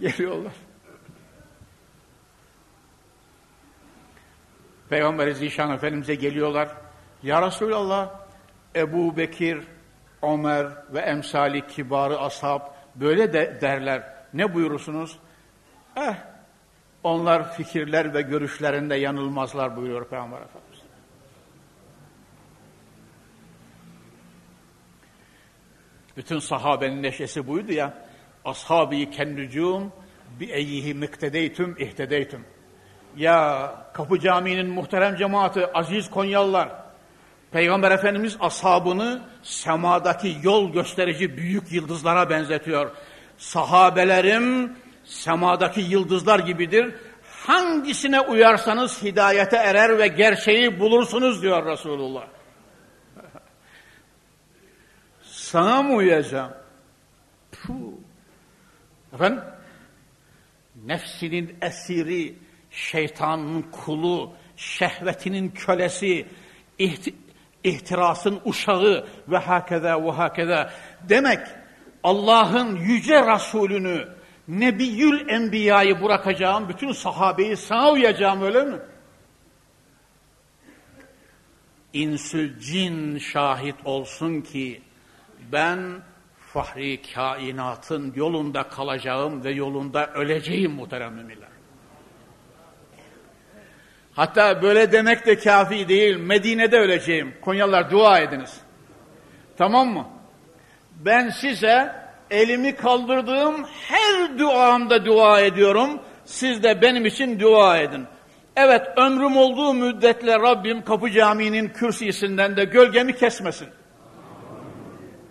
Geliyorlar. Peygamber Zişan Efendimiz'e geliyorlar. Ya Resulallah, Ebu Bekir, Ömer ve emsali kibarı ashab böyle de derler. Ne buyurursunuz? Eh, onlar fikirler ve görüşlerinde yanılmazlar buyuruyor Peygamber Efendimiz. Bütün sahabenin neşesi buydu ya. Ashabi kennücum bi eyyihi miktedeytüm ihtedeytüm. Ya Kapı Camii'nin muhterem cemaati, aziz Konyalılar, Peygamber Efendimiz ashabını semadaki yol gösterici büyük yıldızlara benzetiyor. Sahabelerim semadaki yıldızlar gibidir. Hangisine uyarsanız hidayete erer ve gerçeği bulursunuz diyor Resulullah. Sana mı uyacağım? Puh. Efendim? Nefsinin esiri, şeytanın kulu, şehvetinin kölesi, ihtirasın uşağı ve hakeza ve hakeza. Demek Allah'ın yüce Resulünü, Nebiyül Enbiya'yı bırakacağım, bütün sahabeyi sana uyacağım öyle mi? İnsül cin şahit olsun ki ben fahri kainatın yolunda kalacağım ve yolunda öleceğim muhterem müminler. Hatta böyle demek de kafi değil. Medine'de öleceğim. Konyalılar dua ediniz. Tamam mı? Ben size elimi kaldırdığım her duamda dua ediyorum. Siz de benim için dua edin. Evet ömrüm olduğu müddetle Rabbim Kapı Camii'nin kürsüsünden de gölgemi kesmesin.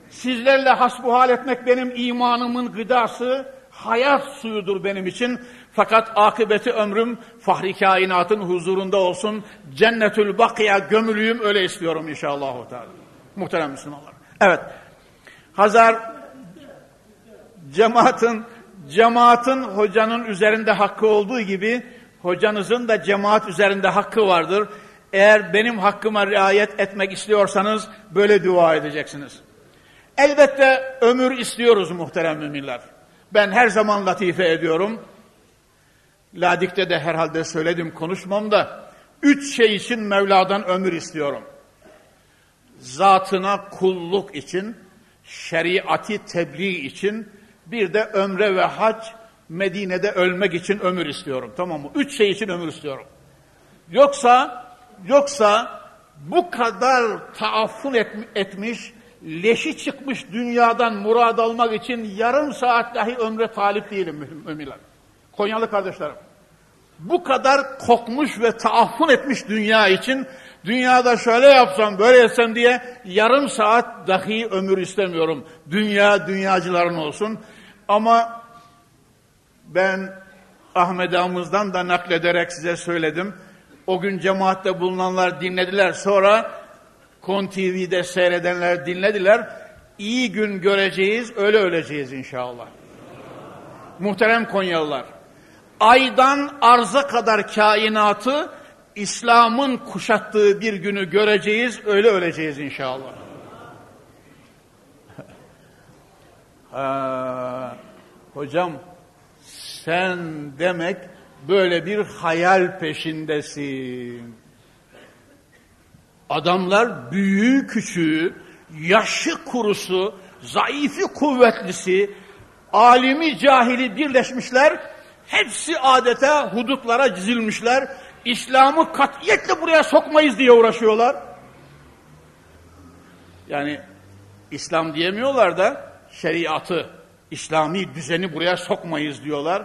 Sizlerle hasbuhal etmek benim imanımın gıdası, hayat suyudur benim için. Fakat akıbeti ömrüm fahri kainatın huzurunda olsun. Cennetül bakiya gömülüyüm öyle istiyorum inşallah. Muhterem Müslümanlar. Evet. Hazar cemaatin cemaatin hocanın üzerinde hakkı olduğu gibi hocanızın da cemaat üzerinde hakkı vardır. Eğer benim hakkıma riayet etmek istiyorsanız böyle dua edeceksiniz. Elbette ömür istiyoruz muhterem müminler. Ben her zaman latife ediyorum. Ladik'te de herhalde söyledim konuşmamda. Üç şey için Mevla'dan ömür istiyorum. Zatına kulluk için, şeriatı tebliğ için, bir de ömre ve hac Medine'de ölmek için ömür istiyorum. Tamam mı? Üç şey için ömür istiyorum. Yoksa, yoksa bu kadar taaffun et, etmiş, leşi çıkmış dünyadan murad almak için yarım saat dahi ömre talip değilim müminler. Konyalı kardeşlerim. Bu kadar kokmuş ve taaffun etmiş dünya için dünyada şöyle yapsam böyle etsem diye yarım saat dahi ömür istemiyorum. Dünya dünyacıların olsun. Ama ben Ahmet Ağamız'dan da naklederek size söyledim. O gün cemaatte bulunanlar dinlediler. Sonra Kon TV'de seyredenler dinlediler. İyi gün göreceğiz, öyle öleceğiz inşallah. Muhterem Konyalılar, aydan arza kadar kainatı İslam'ın kuşattığı bir günü göreceğiz, öyle öleceğiz inşallah. ha, hocam, sen demek böyle bir hayal peşindesin. Adamlar büyüğü küçüğü, yaşı kurusu, zayıfı kuvvetlisi, alimi cahili birleşmişler. Hepsi adeta hudutlara dizilmişler. İslam'ı katiyetle buraya sokmayız diye uğraşıyorlar. Yani İslam diyemiyorlar da şeriatı, İslami düzeni buraya sokmayız diyorlar.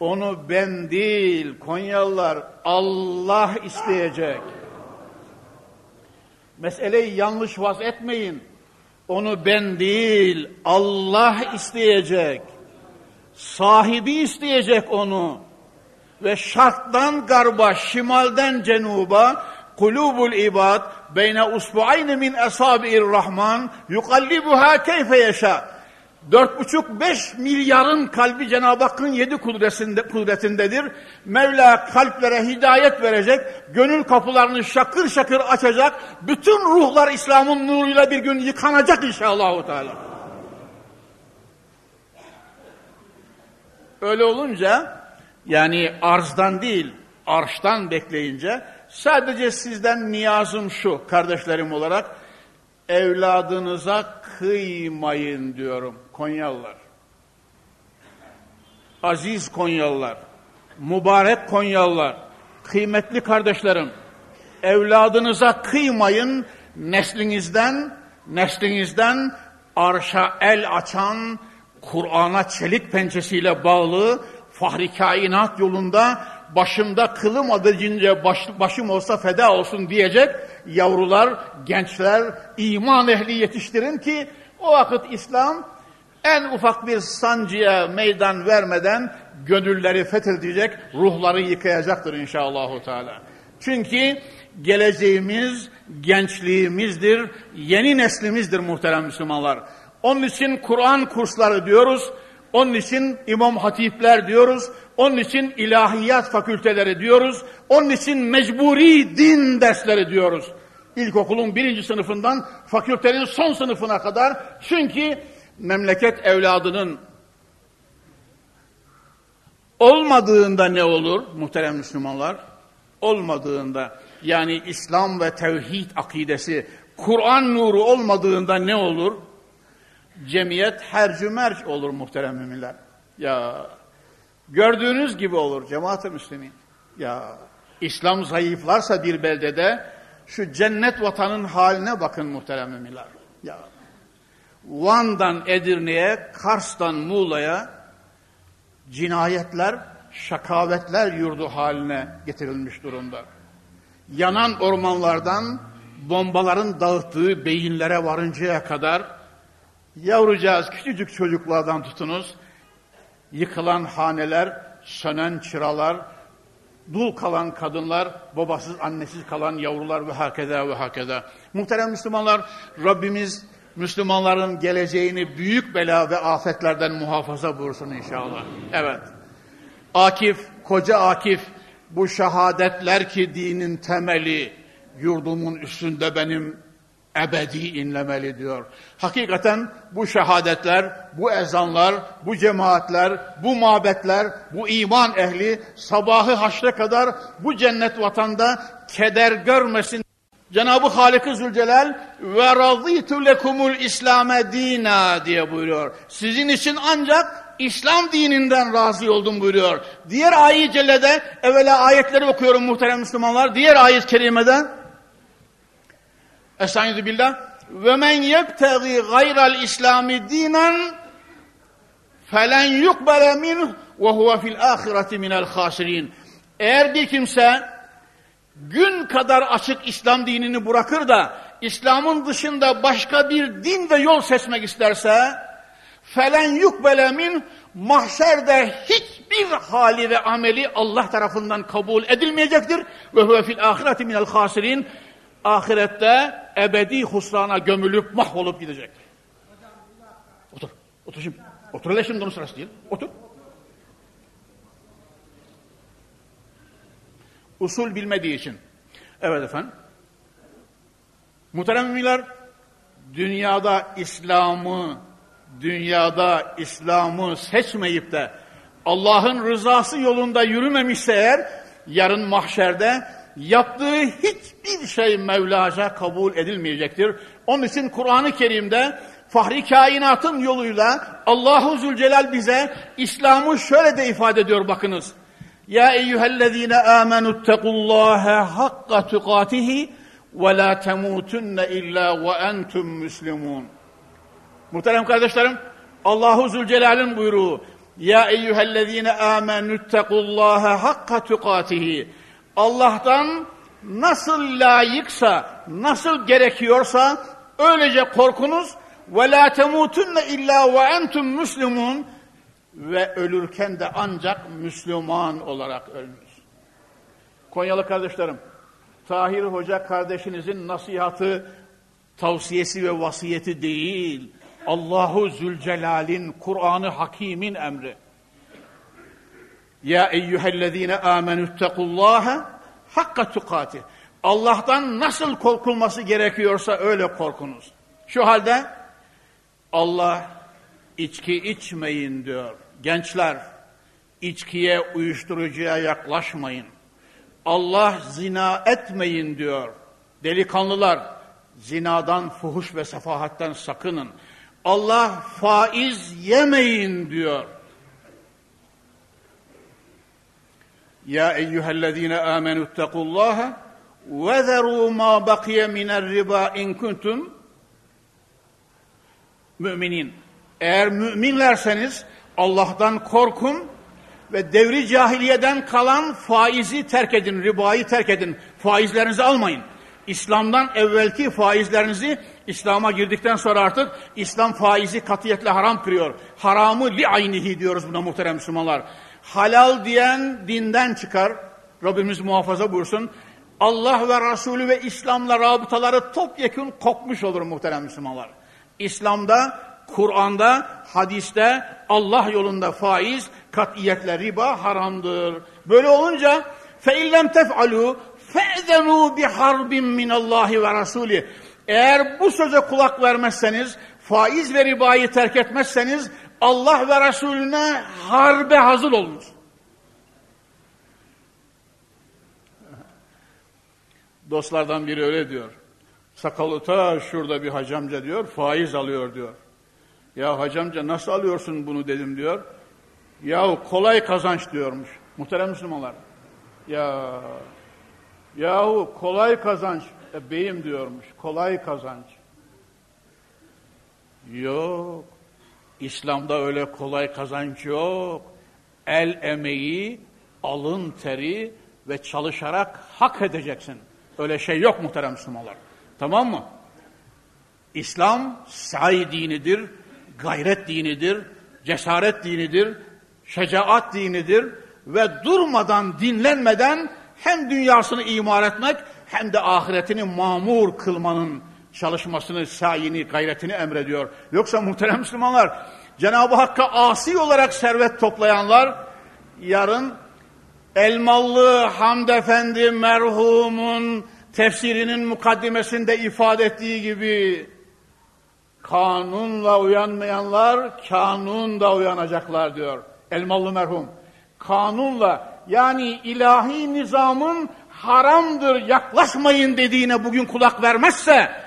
Onu ben değil Konyalılar Allah isteyecek. Meseleyi yanlış vaz etmeyin. Onu ben değil Allah isteyecek. Sahibi isteyecek onu. Ve şarttan garba, şimalden cenuba, kulubul ibad, beyne usbu'ayni min esabi'ir rahman, yukallibuha keyfe yaşa. Dört buçuk beş milyarın kalbi Cenab-ı Hakk'ın yedi kudretinde, kudretindedir. Mevla kalplere hidayet verecek, gönül kapılarını şakır şakır açacak, bütün ruhlar İslam'ın nuruyla bir gün yıkanacak inşallah. Teala. Öyle olunca yani arzdan değil arştan bekleyince sadece sizden niyazım şu kardeşlerim olarak evladınıza kıymayın diyorum Konyalılar. Aziz Konyalılar, mübarek Konyalılar, kıymetli kardeşlerim, evladınıza kıymayın, neslinizden, neslinizden arşa el açan, Kur'an'a çelik pençesiyle bağlı, fahri kainat yolunda başımda kılım adıcınca baş, başım olsa feda olsun diyecek yavrular, gençler, iman ehli yetiştirin ki o vakit İslam en ufak bir sancıya meydan vermeden gönülleri fethedecek, ruhları yıkayacaktır inşallah. Teala. Çünkü geleceğimiz gençliğimizdir, yeni neslimizdir muhterem Müslümanlar. Onun için Kur'an kursları diyoruz, onun için imam hatipler diyoruz, onun için ilahiyat fakülteleri diyoruz, onun için mecburi din dersleri diyoruz. İlkokulun birinci sınıfından fakültenin son sınıfına kadar. Çünkü memleket evladının olmadığında ne olur muhterem Müslümanlar? Olmadığında yani İslam ve tevhid akidesi, Kur'an nuru olmadığında ne olur? Cemiyet hercü merc olur muhterem müminler. Ya gördüğünüz gibi olur cemaat-ı müslimin. Ya İslam zayıflarsa bir beldede şu cennet vatanın haline bakın muhterem müminler. Ya Van'dan Edirne'ye, Kars'tan Muğla'ya cinayetler, şakavetler yurdu haline getirilmiş durumda. Yanan ormanlardan bombaların dağıttığı beyinlere varıncaya kadar yavrucağız küçücük çocuklardan tutunuz, yıkılan haneler, sönen çıralar, dul kalan kadınlar, babasız, annesiz kalan yavrular ve hakeza ve hakeza. Muhterem Müslümanlar, Rabbimiz Müslümanların geleceğini büyük bela ve afetlerden muhafaza buyursun inşallah. Evet. Akif, koca Akif, bu şehadetler ki dinin temeli, yurdumun üstünde benim ebedi inlemeli diyor. Hakikaten bu şehadetler, bu ezanlar, bu cemaatler, bu mabetler, bu iman ehli sabahı haşre kadar bu cennet vatanda keder görmesin. Cenab-ı Halik-i Zülcelal ve razîtü lekumul İslame dina diye buyuruyor. Sizin için ancak İslam dininden razı oldum buyuruyor. Diğer ayet-i cellede evvela ayetleri okuyorum muhterem Müslümanlar. Diğer ayet-i kerimede Estaizu billah. Ve men yebtegi gayral İslami dinen felen yukbele minh ve huve fil ahireti minel hasirin. Eğer bir kimse gün kadar açık İslam dinini bırakır da İslam'ın dışında başka bir din ve yol seçmek isterse felen yukbele min mahşerde hiçbir hali ve ameli Allah tarafından kabul edilmeyecektir. Ve huve fil ahireti minel hasirin ahirette ebedi husrana gömülüp mahvolup gidecek. Otur. Otur şimdi. Otur hele şimdi onun sırası değil. Otur. Usul bilmediği için. Evet efendim. Muhterem müminler, dünyada İslam'ı, dünyada İslam'ı seçmeyip de Allah'ın rızası yolunda yürümemişse eğer, yarın mahşerde yaptığı hiçbir şey Mevlaca kabul edilmeyecektir. Onun için Kur'an-ı Kerim'de fahri kainatın yoluyla Allahu Zülcelal bize İslam'ı şöyle de ifade ediyor bakınız. Ya eyyühellezine amenüttekullâhe hakka tukatihi ve la temutunne illa ve entum müslimun. Muhterem kardeşlerim, Allahu Zülcelal'in buyruğu Ya eyyühellezine amenüttekullâhe hakka tukatihi Allah'tan nasıl layıksa, nasıl gerekiyorsa öylece korkunuz ve la temutunne illa ve entum müslimun ve ölürken de ancak Müslüman olarak ölünüz. Konyalı kardeşlerim, Tahir Hoca kardeşinizin nasihatı, tavsiyesi ve vasiyeti değil, Allahu Zülcelal'in, Kur'an-ı Hakim'in emri. Ya eyyühellezine amenüttekullâhe hakka tukati. Allah'tan nasıl korkulması gerekiyorsa öyle korkunuz. Şu halde Allah içki içmeyin diyor. Gençler içkiye uyuşturucuya yaklaşmayın. Allah zina etmeyin diyor. Delikanlılar zinadan, fuhuş ve sefahatten sakının. Allah faiz yemeyin diyor. Ya eyyühellezine amenü ittekullaha ve zerû mâ bakiye miner riba in kuntum müminin. Eğer müminlerseniz Allah'tan korkun ve devri cahiliyeden kalan faizi terk edin, ribayı terk edin. Faizlerinizi almayın. İslam'dan evvelki faizlerinizi İslam'a girdikten sonra artık İslam faizi katiyetle haram kırıyor. Haramı li aynihi diyoruz buna muhterem Müslümanlar. Halal diyen dinden çıkar. Rabbimiz muhafaza buyursun. Allah ve Resulü ve İslam'la rabıtaları topyekun kopmuş olur muhterem Müslümanlar. İslam'da, Kur'an'da, hadiste, Allah yolunda faiz, katiyetle riba haramdır. Böyle olunca فَاِلَّمْ تَفْعَلُوا فَاَذَنُوا بِحَرْبٍ مِنَ اللّٰهِ وَرَسُولِهِ Eğer bu söze kulak vermezseniz, faiz ve ribayı terk etmezseniz, Allah ve Resulüne harbe hazır olunuz. Dostlardan biri öyle diyor. Sakalı ta şurada bir hacamca diyor, faiz alıyor diyor. Ya hacamca nasıl alıyorsun bunu dedim diyor. Yahu kolay kazanç diyormuş. Muhterem Müslümanlar. Ya yahu kolay kazanç. E, beyim diyormuş. Kolay kazanç. Yok. İslam'da öyle kolay kazanç yok. El emeği, alın teri ve çalışarak hak edeceksin. Öyle şey yok muhterem Müslümanlar. Tamam mı? İslam say dinidir, gayret dinidir, cesaret dinidir, şecaat dinidir ve durmadan, dinlenmeden hem dünyasını imar etmek hem de ahiretini mamur kılmanın çalışmasını, sayini, gayretini emrediyor. Yoksa muhterem Müslümanlar, Cenab-ı Hakk'a asi olarak servet toplayanlar, yarın Elmalı Hamd Efendi merhumun tefsirinin mukaddimesinde ifade ettiği gibi kanunla uyanmayanlar kanunla uyanacaklar diyor. Elmalı merhum. Kanunla yani ilahi nizamın haramdır yaklaşmayın dediğine bugün kulak vermezse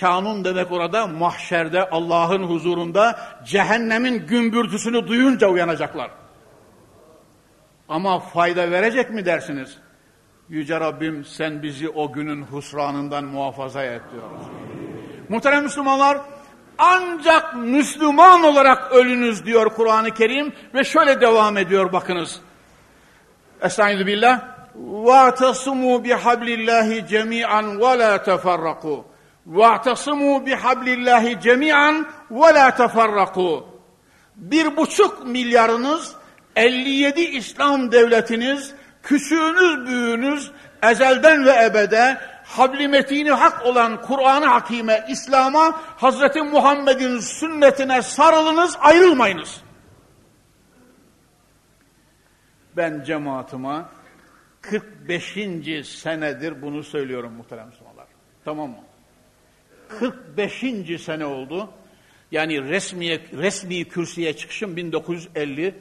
kanun demek orada mahşerde Allah'ın huzurunda cehennemin gümbürtüsünü duyunca uyanacaklar. Ama fayda verecek mi dersiniz? Yüce Rabbim sen bizi o günün husranından muhafaza et diyoruz. Muhterem Müslümanlar, ancak Müslüman olarak ölünüz diyor Kur'an-ı Kerim ve şöyle devam ediyor bakınız. Estaizu billah. وَاَعْتَصِمُوا بِحَبْلِ اللّٰهِ جَمِيعًا وَلَا تَفَرَّقُوا وَاَعْتَصِمُوا بِحَبْلِ اللّٰهِ جَمِيعًا وَلَا تَفَرَّقُوا Bir buçuk milyarınız, 57 İslam devletiniz, küçüğünüz büyüğünüz, ezelden ve ebede habli metini hak olan Kur'an-ı Hakime, İslam'a, Hazreti Muhammed'in sünnetine sarılınız, ayrılmayınız. Ben cemaatıma 45. senedir bunu söylüyorum muhterem Müslümanlar. Tamam mı? 45. sene oldu. Yani resmi, resmi kürsüye çıkışım 1950.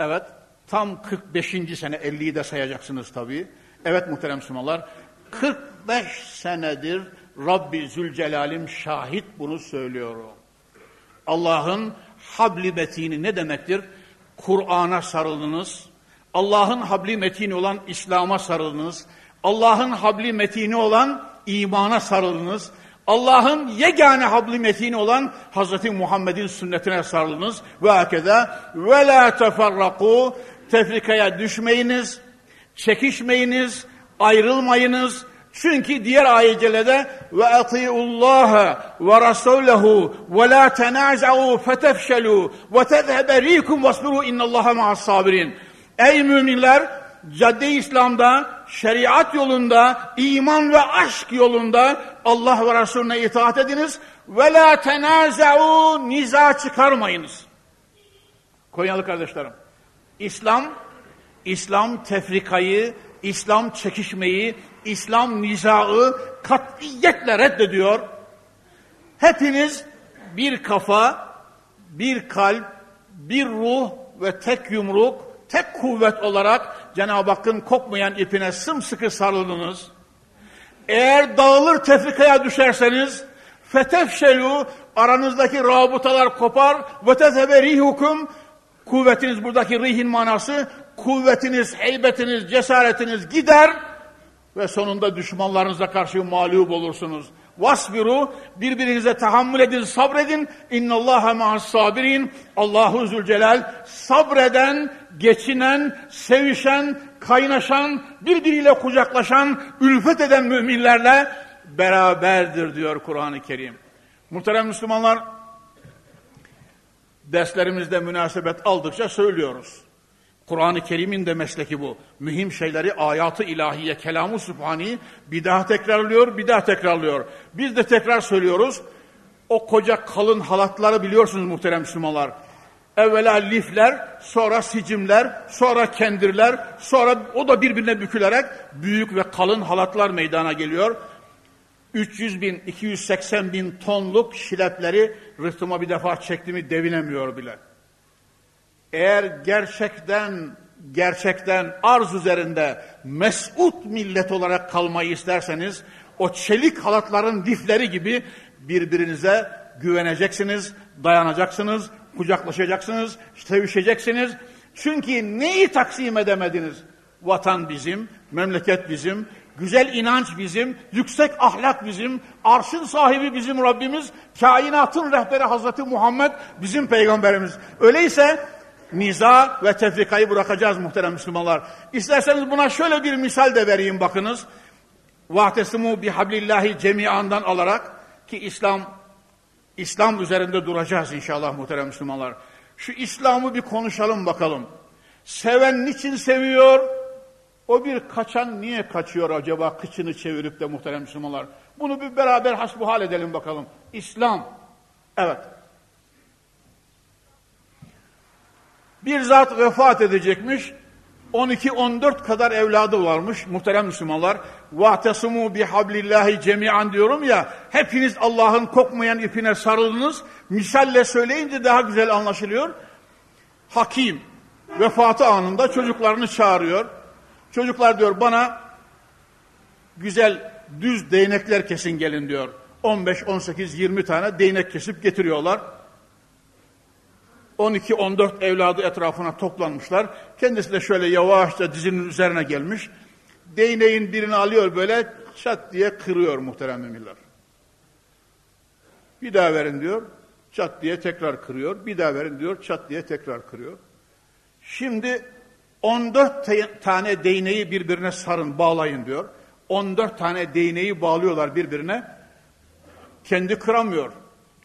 Evet, tam 45. sene, 50'yi de sayacaksınız tabii. Evet muhterem Müslümanlar, 45 senedir Rabbi Zülcelal'im şahit bunu söylüyorum. Allah'ın habli metini ne demektir? Kur'an'a sarılınız. Allah'ın habli metini olan İslam'a sarılınız. Allah'ın habli metini olan imana sarılınız. Allah'ın yegane habli metini olan Hazreti Muhammed'in sünnetine sarılınız. Ve hakeza ve la teferraku tefrikaya düşmeyiniz, çekişmeyiniz, ayrılmayınız. Çünkü diğer ayetlerde ve atiullaha ve rasulehu ve la tenaza'u fetefşelu ve tezhebe rikum vasbiru innallaha ma'as sabirin. Ey müminler cadde İslam'da, şeriat yolunda, iman ve aşk yolunda Allah ve Resulüne itaat ediniz. Ve la tenaza'u niza çıkarmayınız. Konyalı kardeşlerim. İslam, İslam tefrikayı, İslam çekişmeyi, İslam nizaı katiyetle reddediyor. Hepiniz bir kafa, bir kalp, bir ruh ve tek yumruk, tek kuvvet olarak Cenab-ı Hakk'ın kopmayan ipine sımsıkı sarıldınız. Eğer dağılır tefrikaya düşerseniz fetefşelu aranızdaki rabıtalar kopar ve tezhebe rihukum kuvvetiniz buradaki rihin manası kuvvetiniz, heybetiniz, cesaretiniz gider ve sonunda düşmanlarınıza karşı mağlup olursunuz. Vasbiru birbirinize tahammül edin, sabredin. İnnallaha ma'as sabirin. Allahu Zülcelal sabreden, geçinen, sevişen, kaynaşan, birbiriyle kucaklaşan, ülfet eden müminlerle beraberdir diyor Kur'an-ı Kerim. Muhterem Müslümanlar, derslerimizde münasebet aldıkça söylüyoruz. Kur'an-ı Kerim'in de mesleki bu. Mühim şeyleri ayatı ilahiye, kelamı sübhani bir daha tekrarlıyor, bir daha tekrarlıyor. Biz de tekrar söylüyoruz. O koca kalın halatları biliyorsunuz muhterem Müslümanlar. Evvela lifler, sonra sicimler, sonra kendirler, sonra o da birbirine bükülerek büyük ve kalın halatlar meydana geliyor. 300 bin, 280 bin tonluk şilepleri rıhtıma bir defa çektiğimi devinemiyor bile. Eğer gerçekten gerçekten arz üzerinde mesut millet olarak kalmayı isterseniz o çelik halatların difleri gibi birbirinize güveneceksiniz, dayanacaksınız, kucaklaşacaksınız, sevişeceksiniz. Çünkü neyi taksim edemediniz? Vatan bizim, memleket bizim, güzel inanç bizim, yüksek ahlak bizim, arşın sahibi bizim Rabbimiz, kainatın rehberi Hazreti Muhammed bizim peygamberimiz. Öyleyse niza ve tefrikayı bırakacağız muhterem Müslümanlar. İsterseniz buna şöyle bir misal de vereyim bakınız. Vahtesimu bihablillahi cemiandan alarak ki İslam İslam üzerinde duracağız inşallah muhterem Müslümanlar. Şu İslam'ı bir konuşalım bakalım. Seven niçin seviyor? O bir kaçan niye kaçıyor acaba kıçını çevirip de muhterem Müslümanlar? Bunu bir beraber hasbuhal edelim bakalım. İslam. Evet. Bir zat vefat edecekmiş. 12-14 kadar evladı varmış muhterem Müslümanlar. وَاَعْتَصُمُوا بِحَبْلِ cemiyan diyorum ya, hepiniz Allah'ın kokmayan ipine sarılınız. Misalle söyleyince daha güzel anlaşılıyor. Hakim, vefatı anında çocuklarını çağırıyor. Çocuklar diyor bana güzel düz değnekler kesin gelin diyor. 15, 18, 20 tane değnek kesip getiriyorlar. 12-14 evladı etrafına toplanmışlar. Kendisi de şöyle yavaşça dizinin üzerine gelmiş. değneğin birini alıyor böyle çat diye kırıyor muhterem müminler. Bir daha verin diyor, çat diye tekrar kırıyor. Bir daha verin diyor, çat diye tekrar kırıyor. Şimdi 14 tane değneği birbirine sarın, bağlayın diyor. 14 tane değneği bağlıyorlar birbirine. Kendi kıramıyor.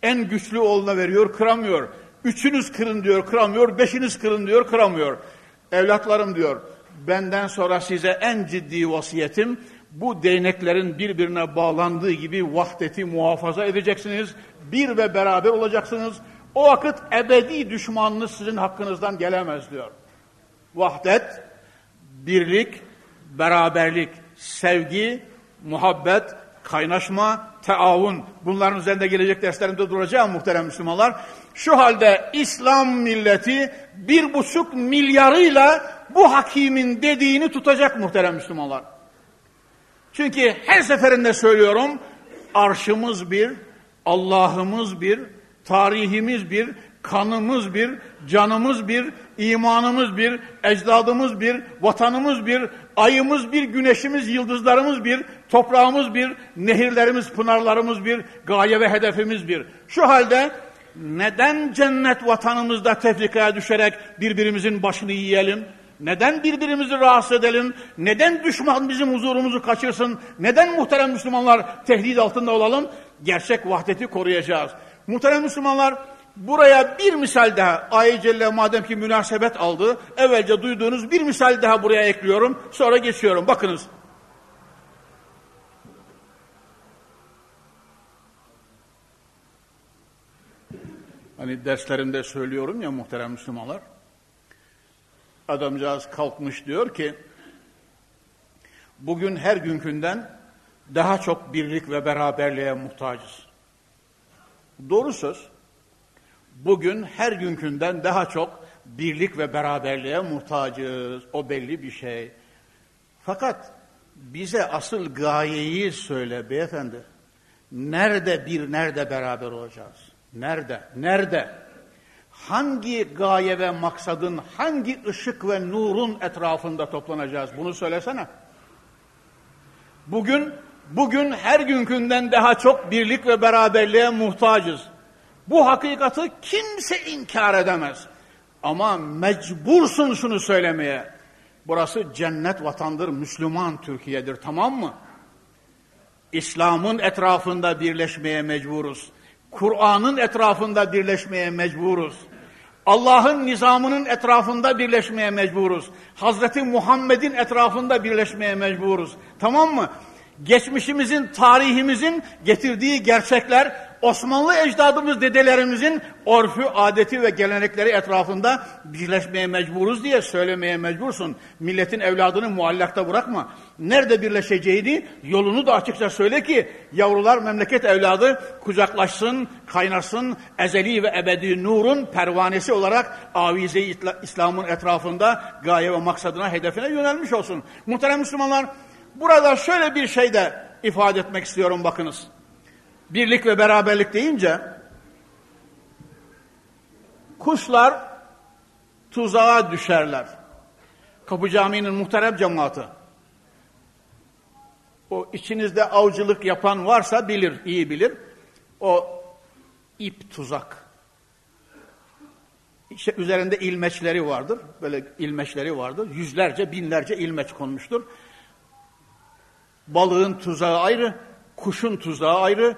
En güçlü oğluna veriyor, kıramıyor. Üçünüz kırın diyor, kıramıyor. Beşiniz kırın diyor, kıramıyor. Evlatlarım diyor, benden sonra size en ciddi vasiyetim, bu değneklerin birbirine bağlandığı gibi vahdeti muhafaza edeceksiniz. Bir ve beraber olacaksınız. O vakit ebedi düşmanınız sizin hakkınızdan gelemez diyor. Vahdet, birlik, beraberlik, sevgi, muhabbet, kaynaşma, teavun. Bunların üzerinde gelecek derslerimde duracağım muhterem Müslümanlar. Şu halde İslam milleti bir buçuk milyarıyla bu hakimin dediğini tutacak muhterem Müslümanlar. Çünkü her seferinde söylüyorum, arşımız bir, Allah'ımız bir, tarihimiz bir, kanımız bir, canımız bir, imanımız bir, ecdadımız bir, vatanımız bir, ayımız bir, güneşimiz, yıldızlarımız bir, toprağımız bir, nehirlerimiz, pınarlarımız bir, gaye ve hedefimiz bir. Şu halde neden cennet vatanımızda tefrikaya düşerek birbirimizin başını yiyelim? Neden birbirimizi rahatsız edelim? Neden düşman bizim huzurumuzu kaçırsın? Neden muhterem Müslümanlar tehdit altında olalım? Gerçek vahdeti koruyacağız. Muhterem Müslümanlar buraya bir misal daha Ayet Celle madem ki münasebet aldı. Evvelce duyduğunuz bir misal daha buraya ekliyorum. Sonra geçiyorum. Bakınız. Hani derslerimde söylüyorum ya muhterem Müslümanlar. Adamcağız kalkmış diyor ki bugün her günkünden daha çok birlik ve beraberliğe muhtacız. Doğru söz. Bugün her günkünden daha çok birlik ve beraberliğe muhtacız. O belli bir şey. Fakat bize asıl gayeyi söyle beyefendi. Nerede bir, nerede beraber olacağız? Nerede? Nerede? hangi gaye ve maksadın, hangi ışık ve nurun etrafında toplanacağız? Bunu söylesene. Bugün, bugün her günkünden daha çok birlik ve beraberliğe muhtacız. Bu hakikati kimse inkar edemez. Ama mecbursun şunu söylemeye. Burası cennet vatandır, Müslüman Türkiye'dir tamam mı? İslam'ın etrafında birleşmeye mecburuz. Kur'an'ın etrafında birleşmeye mecburuz. Allah'ın nizamının etrafında birleşmeye mecburuz. Hazreti Muhammed'in etrafında birleşmeye mecburuz. Tamam mı? Geçmişimizin, tarihimizin getirdiği gerçekler Osmanlı ecdadımız, dedelerimizin orfü, adeti ve gelenekleri etrafında birleşmeye mecburuz diye söylemeye mecbursun. Milletin evladını muallakta bırakma. Nerede birleşeceğini yolunu da açıkça söyle ki yavrular memleket evladı kucaklaşsın, kaynasın, ezeli ve ebedi nurun pervanesi olarak avize İslam'ın etrafında gaye ve maksadına, hedefine yönelmiş olsun. Muhterem Müslümanlar, burada şöyle bir şey de ifade etmek istiyorum bakınız birlik ve beraberlik deyince kuşlar tuzağa düşerler. Kapı Camii'nin muhterem cemaati. O içinizde avcılık yapan varsa bilir, iyi bilir. O ip tuzak. İşte üzerinde ilmeçleri vardır. Böyle ilmeçleri vardır. Yüzlerce, binlerce ilmeç konmuştur. Balığın tuzağı ayrı, kuşun tuzağı ayrı,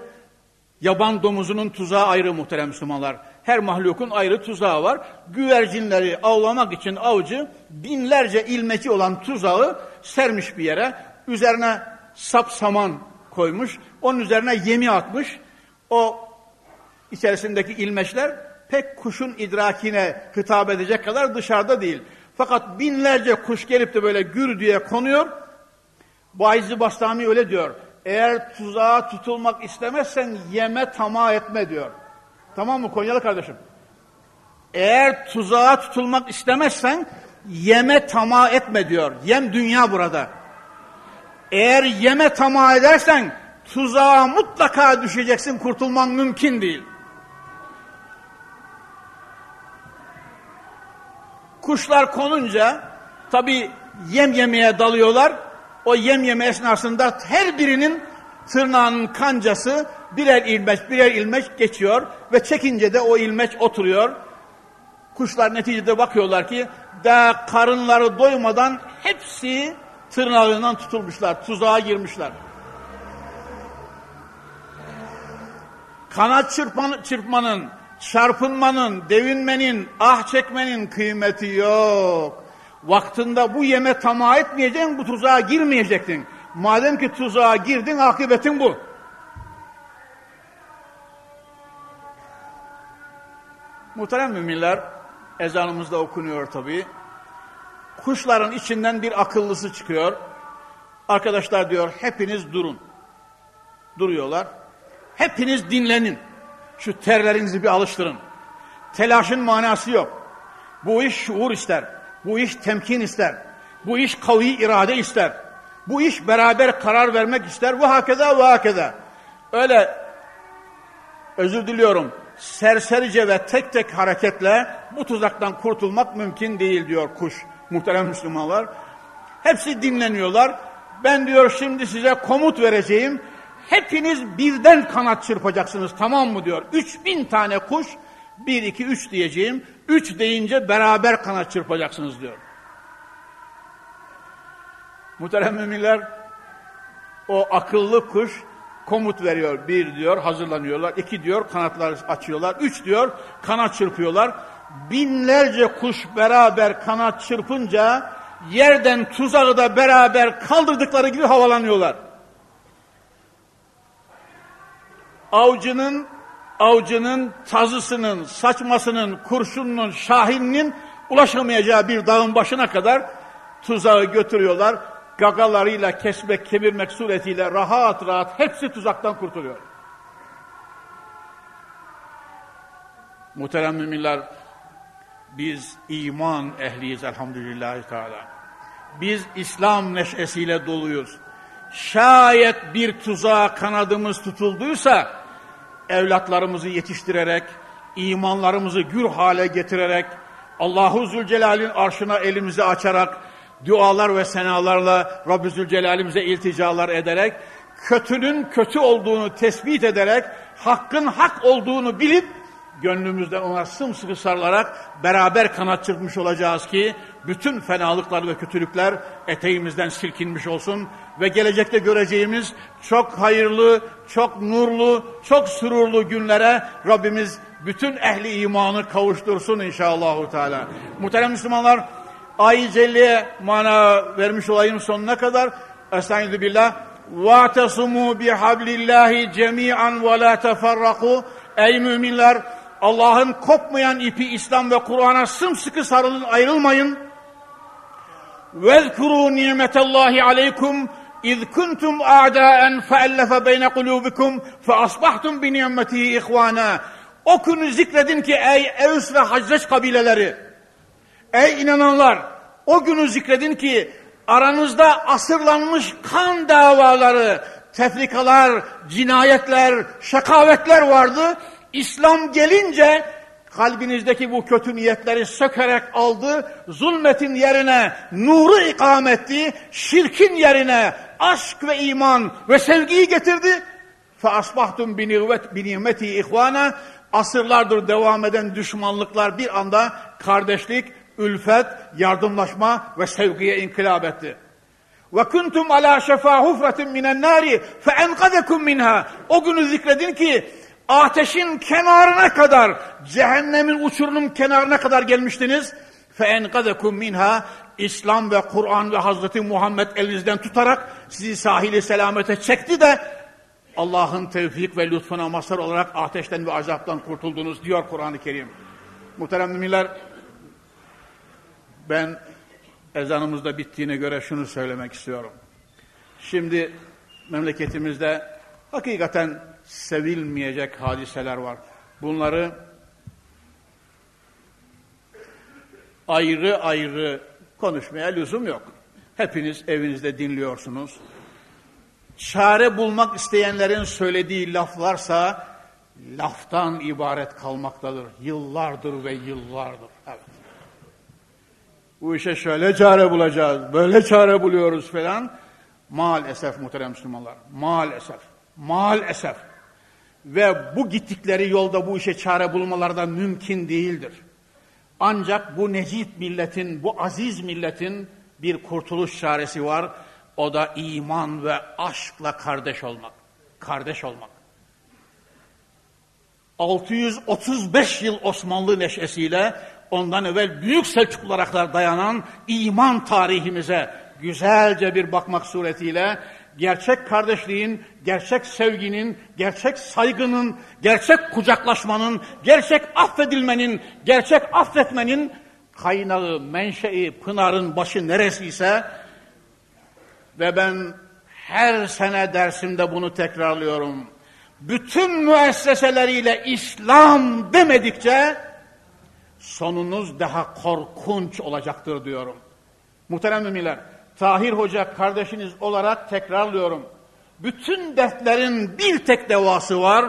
Yaban domuzunun tuzağı ayrı muhterem Müslümanlar. Her mahlukun ayrı tuzağı var. Güvercinleri avlamak için avcı binlerce ilmeci olan tuzağı sermiş bir yere. Üzerine sap saman koymuş. Onun üzerine yemi atmış. O içerisindeki ilmeçler pek kuşun idrakine hitap edecek kadar dışarıda değil. Fakat binlerce kuş gelip de böyle gür diye konuyor. Baizi Bastami öyle diyor. Eğer tuzağa tutulmak istemezsen yeme tamah etme diyor. Tamam mı Konyalı kardeşim? Eğer tuzağa tutulmak istemezsen yeme tamah etme diyor. Yem dünya burada. Eğer yeme tamah edersen tuzağa mutlaka düşeceksin. Kurtulman mümkün değil. Kuşlar konunca tabi yem yemeye dalıyorlar. O yem yeme esnasında her birinin tırnağının kancası birer ilmeç birer ilmeç geçiyor ve çekince de o ilmeç oturuyor. Kuşlar neticede bakıyorlar ki daha karınları doymadan hepsi tırnağından tutulmuşlar, tuzağa girmişler. Kanat çırpman, çırpmanın, çarpınmanın, devinmenin, ah çekmenin kıymeti yok. Vaktinde bu yeme tamah etmeyeceksin, bu tuzağa girmeyecektin. Madem ki tuzağa girdin, akıbetin bu. Muhterem müminler, ezanımızda okunuyor tabii. Kuşların içinden bir akıllısı çıkıyor. Arkadaşlar diyor, hepiniz durun. Duruyorlar. Hepiniz dinlenin. Şu terlerinizi bir alıştırın. Telaşın manası yok. Bu iş şuur ister. Bu iş temkin ister. Bu iş kavi irade ister. Bu iş beraber karar vermek ister. Bu hakeda ve hakeda. Öyle özür diliyorum. Serserice ve tek tek hareketle bu tuzaktan kurtulmak mümkün değil diyor kuş. Muhterem Müslümanlar. Hepsi dinleniyorlar. Ben diyor şimdi size komut vereceğim. Hepiniz birden kanat çırpacaksınız tamam mı diyor. Üç bin tane kuş bir iki üç diyeceğim. Üç deyince beraber kanat çırpacaksınız diyor. Muhterem müminler o akıllı kuş komut veriyor. Bir diyor hazırlanıyorlar. iki diyor kanatlar açıyorlar. Üç diyor kanat çırpıyorlar. Binlerce kuş beraber kanat çırpınca yerden tuzağı da beraber kaldırdıkları gibi havalanıyorlar. Avcının avcının tazısının, saçmasının, kurşununun, şahininin ulaşamayacağı bir dağın başına kadar tuzağı götürüyorlar. Gagalarıyla kesmek, kemirmek suretiyle rahat rahat hepsi tuzaktan kurtuluyor. Muhterem müminler, biz iman ehliyiz elhamdülillahi teala. Biz İslam neşesiyle doluyuz. Şayet bir tuzağa kanadımız tutulduysa, evlatlarımızı yetiştirerek, imanlarımızı gür hale getirerek, Allahu Zülcelal'in arşına elimizi açarak, dualar ve senalarla Rabbi Zülcelal'imize ilticalar ederek, kötünün kötü olduğunu tespit ederek, hakkın hak olduğunu bilip, gönlümüzden ona sımsıkı sarılarak beraber kanat çırpmış olacağız ki bütün fenalıklar ve kötülükler eteğimizden silkinmiş olsun ve gelecekte göreceğimiz çok hayırlı, çok nurlu, çok sürurlu günlere Rabbimiz bütün ehli imanı kavuştursun inşallahü teala. Muhterem Müslümanlar, Ay-i Celle'ye mana vermiş olayım sonuna kadar. Estaizu billah. وَاَتَصُمُوا بِحَبْلِ اللّٰهِ جَمِيعًا وَلَا تَفَرَّقُوا Ey müminler! Allah'ın kopmayan ipi İslam ve Kur'an'a sımsıkı sarılın, ayrılmayın. وَذْكُرُوا نِعْمَةَ اللّٰهِ عَلَيْكُمْ اِذْ كُنْتُمْ اَعْدَاءً فَأَلَّفَ بَيْنَ قُلُوبِكُمْ فَأَصْبَحْتُمْ بِنِعْمَتِهِ اِخْوَانًا O günü zikredin ki ey Evs ve Hazreç kabileleri, ey inananlar, o günü zikredin ki aranızda asırlanmış kan davaları, tefrikalar, cinayetler, şakavetler vardı. İslam gelince kalbinizdeki bu kötü niyetleri sökerek aldı, zulmetin yerine nuru ikametti, şirkin yerine aşk ve iman ve sevgiyi getirdi. فَاَصْبَحْتُمْ بِنِعْمَتِي ihvana Asırlardır devam eden düşmanlıklar bir anda kardeşlik, ülfet, yardımlaşma ve sevgiye inkılap etti. Ve kuntum ala şefa hufratin minen nari fe enkadekum minha. O günü zikredin ki ateşin kenarına kadar, cehennemin uçurunun kenarına kadar gelmiştiniz. Enkadekum minha. İslam ve Kur'an ve Hazreti Muhammed elinizden tutarak sizi sahili selamete çekti de Allah'ın tevfik ve lütfuna mazhar olarak ateşten ve azaptan kurtuldunuz diyor Kur'an-ı Kerim. Muhterem müminler, ben ezanımızda bittiğine göre şunu söylemek istiyorum. Şimdi memleketimizde hakikaten sevilmeyecek hadiseler var. Bunları ayrı ayrı konuşmaya lüzum yok. Hepiniz evinizde dinliyorsunuz. Çare bulmak isteyenlerin söylediği laflarsa laftan ibaret kalmaktadır. Yıllardır ve yıllardır. Evet. Bu işe şöyle çare bulacağız, böyle çare buluyoruz falan. Maalesef muhterem Müslümanlar, maalesef, maalesef. Ve bu gittikleri yolda bu işe çare bulmaları da mümkün değildir. Ancak bu necip milletin, bu aziz milletin bir kurtuluş çaresi var. O da iman ve aşkla kardeş olmak. Kardeş olmak. 635 yıl Osmanlı neşesiyle ondan evvel büyük Selçuklulara kadar dayanan iman tarihimize güzelce bir bakmak suretiyle gerçek kardeşliğin, gerçek sevginin, gerçek saygının, gerçek kucaklaşmanın, gerçek affedilmenin, gerçek affetmenin kaynağı, menşei, pınarın başı neresiyse ve ben her sene dersimde bunu tekrarlıyorum. Bütün müesseseleriyle İslam demedikçe sonunuz daha korkunç olacaktır diyorum. Muhterem müminler, Tahir Hoca kardeşiniz olarak tekrarlıyorum. Bütün dertlerin bir tek devası var.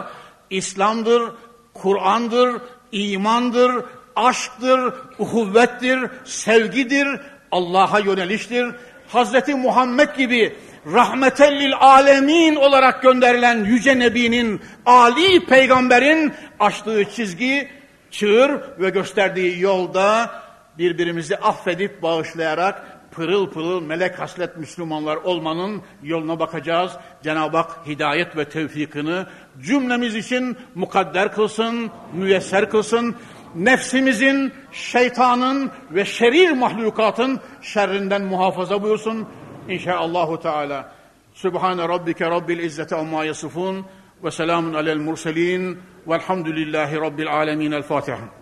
İslam'dır, Kur'an'dır, imandır, aşktır, uhuvvettir, sevgidir, Allah'a yöneliştir. Hazreti Muhammed gibi rahmetellil alemin olarak gönderilen Yüce Nebi'nin, Ali Peygamber'in açtığı çizgi, çığır ve gösterdiği yolda birbirimizi affedip bağışlayarak pırıl pırıl melek haslet Müslümanlar olmanın yoluna bakacağız. Cenab-ı Hak hidayet ve tevfikini cümlemiz için mukadder kılsın, müyesser kılsın. Nefsimizin, şeytanın ve şerir mahlukatın şerrinden muhafaza buyursun. İnşaallahu Teala. Sübhane Rabbike Rabbil İzzeti Amma Yasifun ve selamun alel murselin velhamdülillahi Rabbil Alemin. El Fatiha.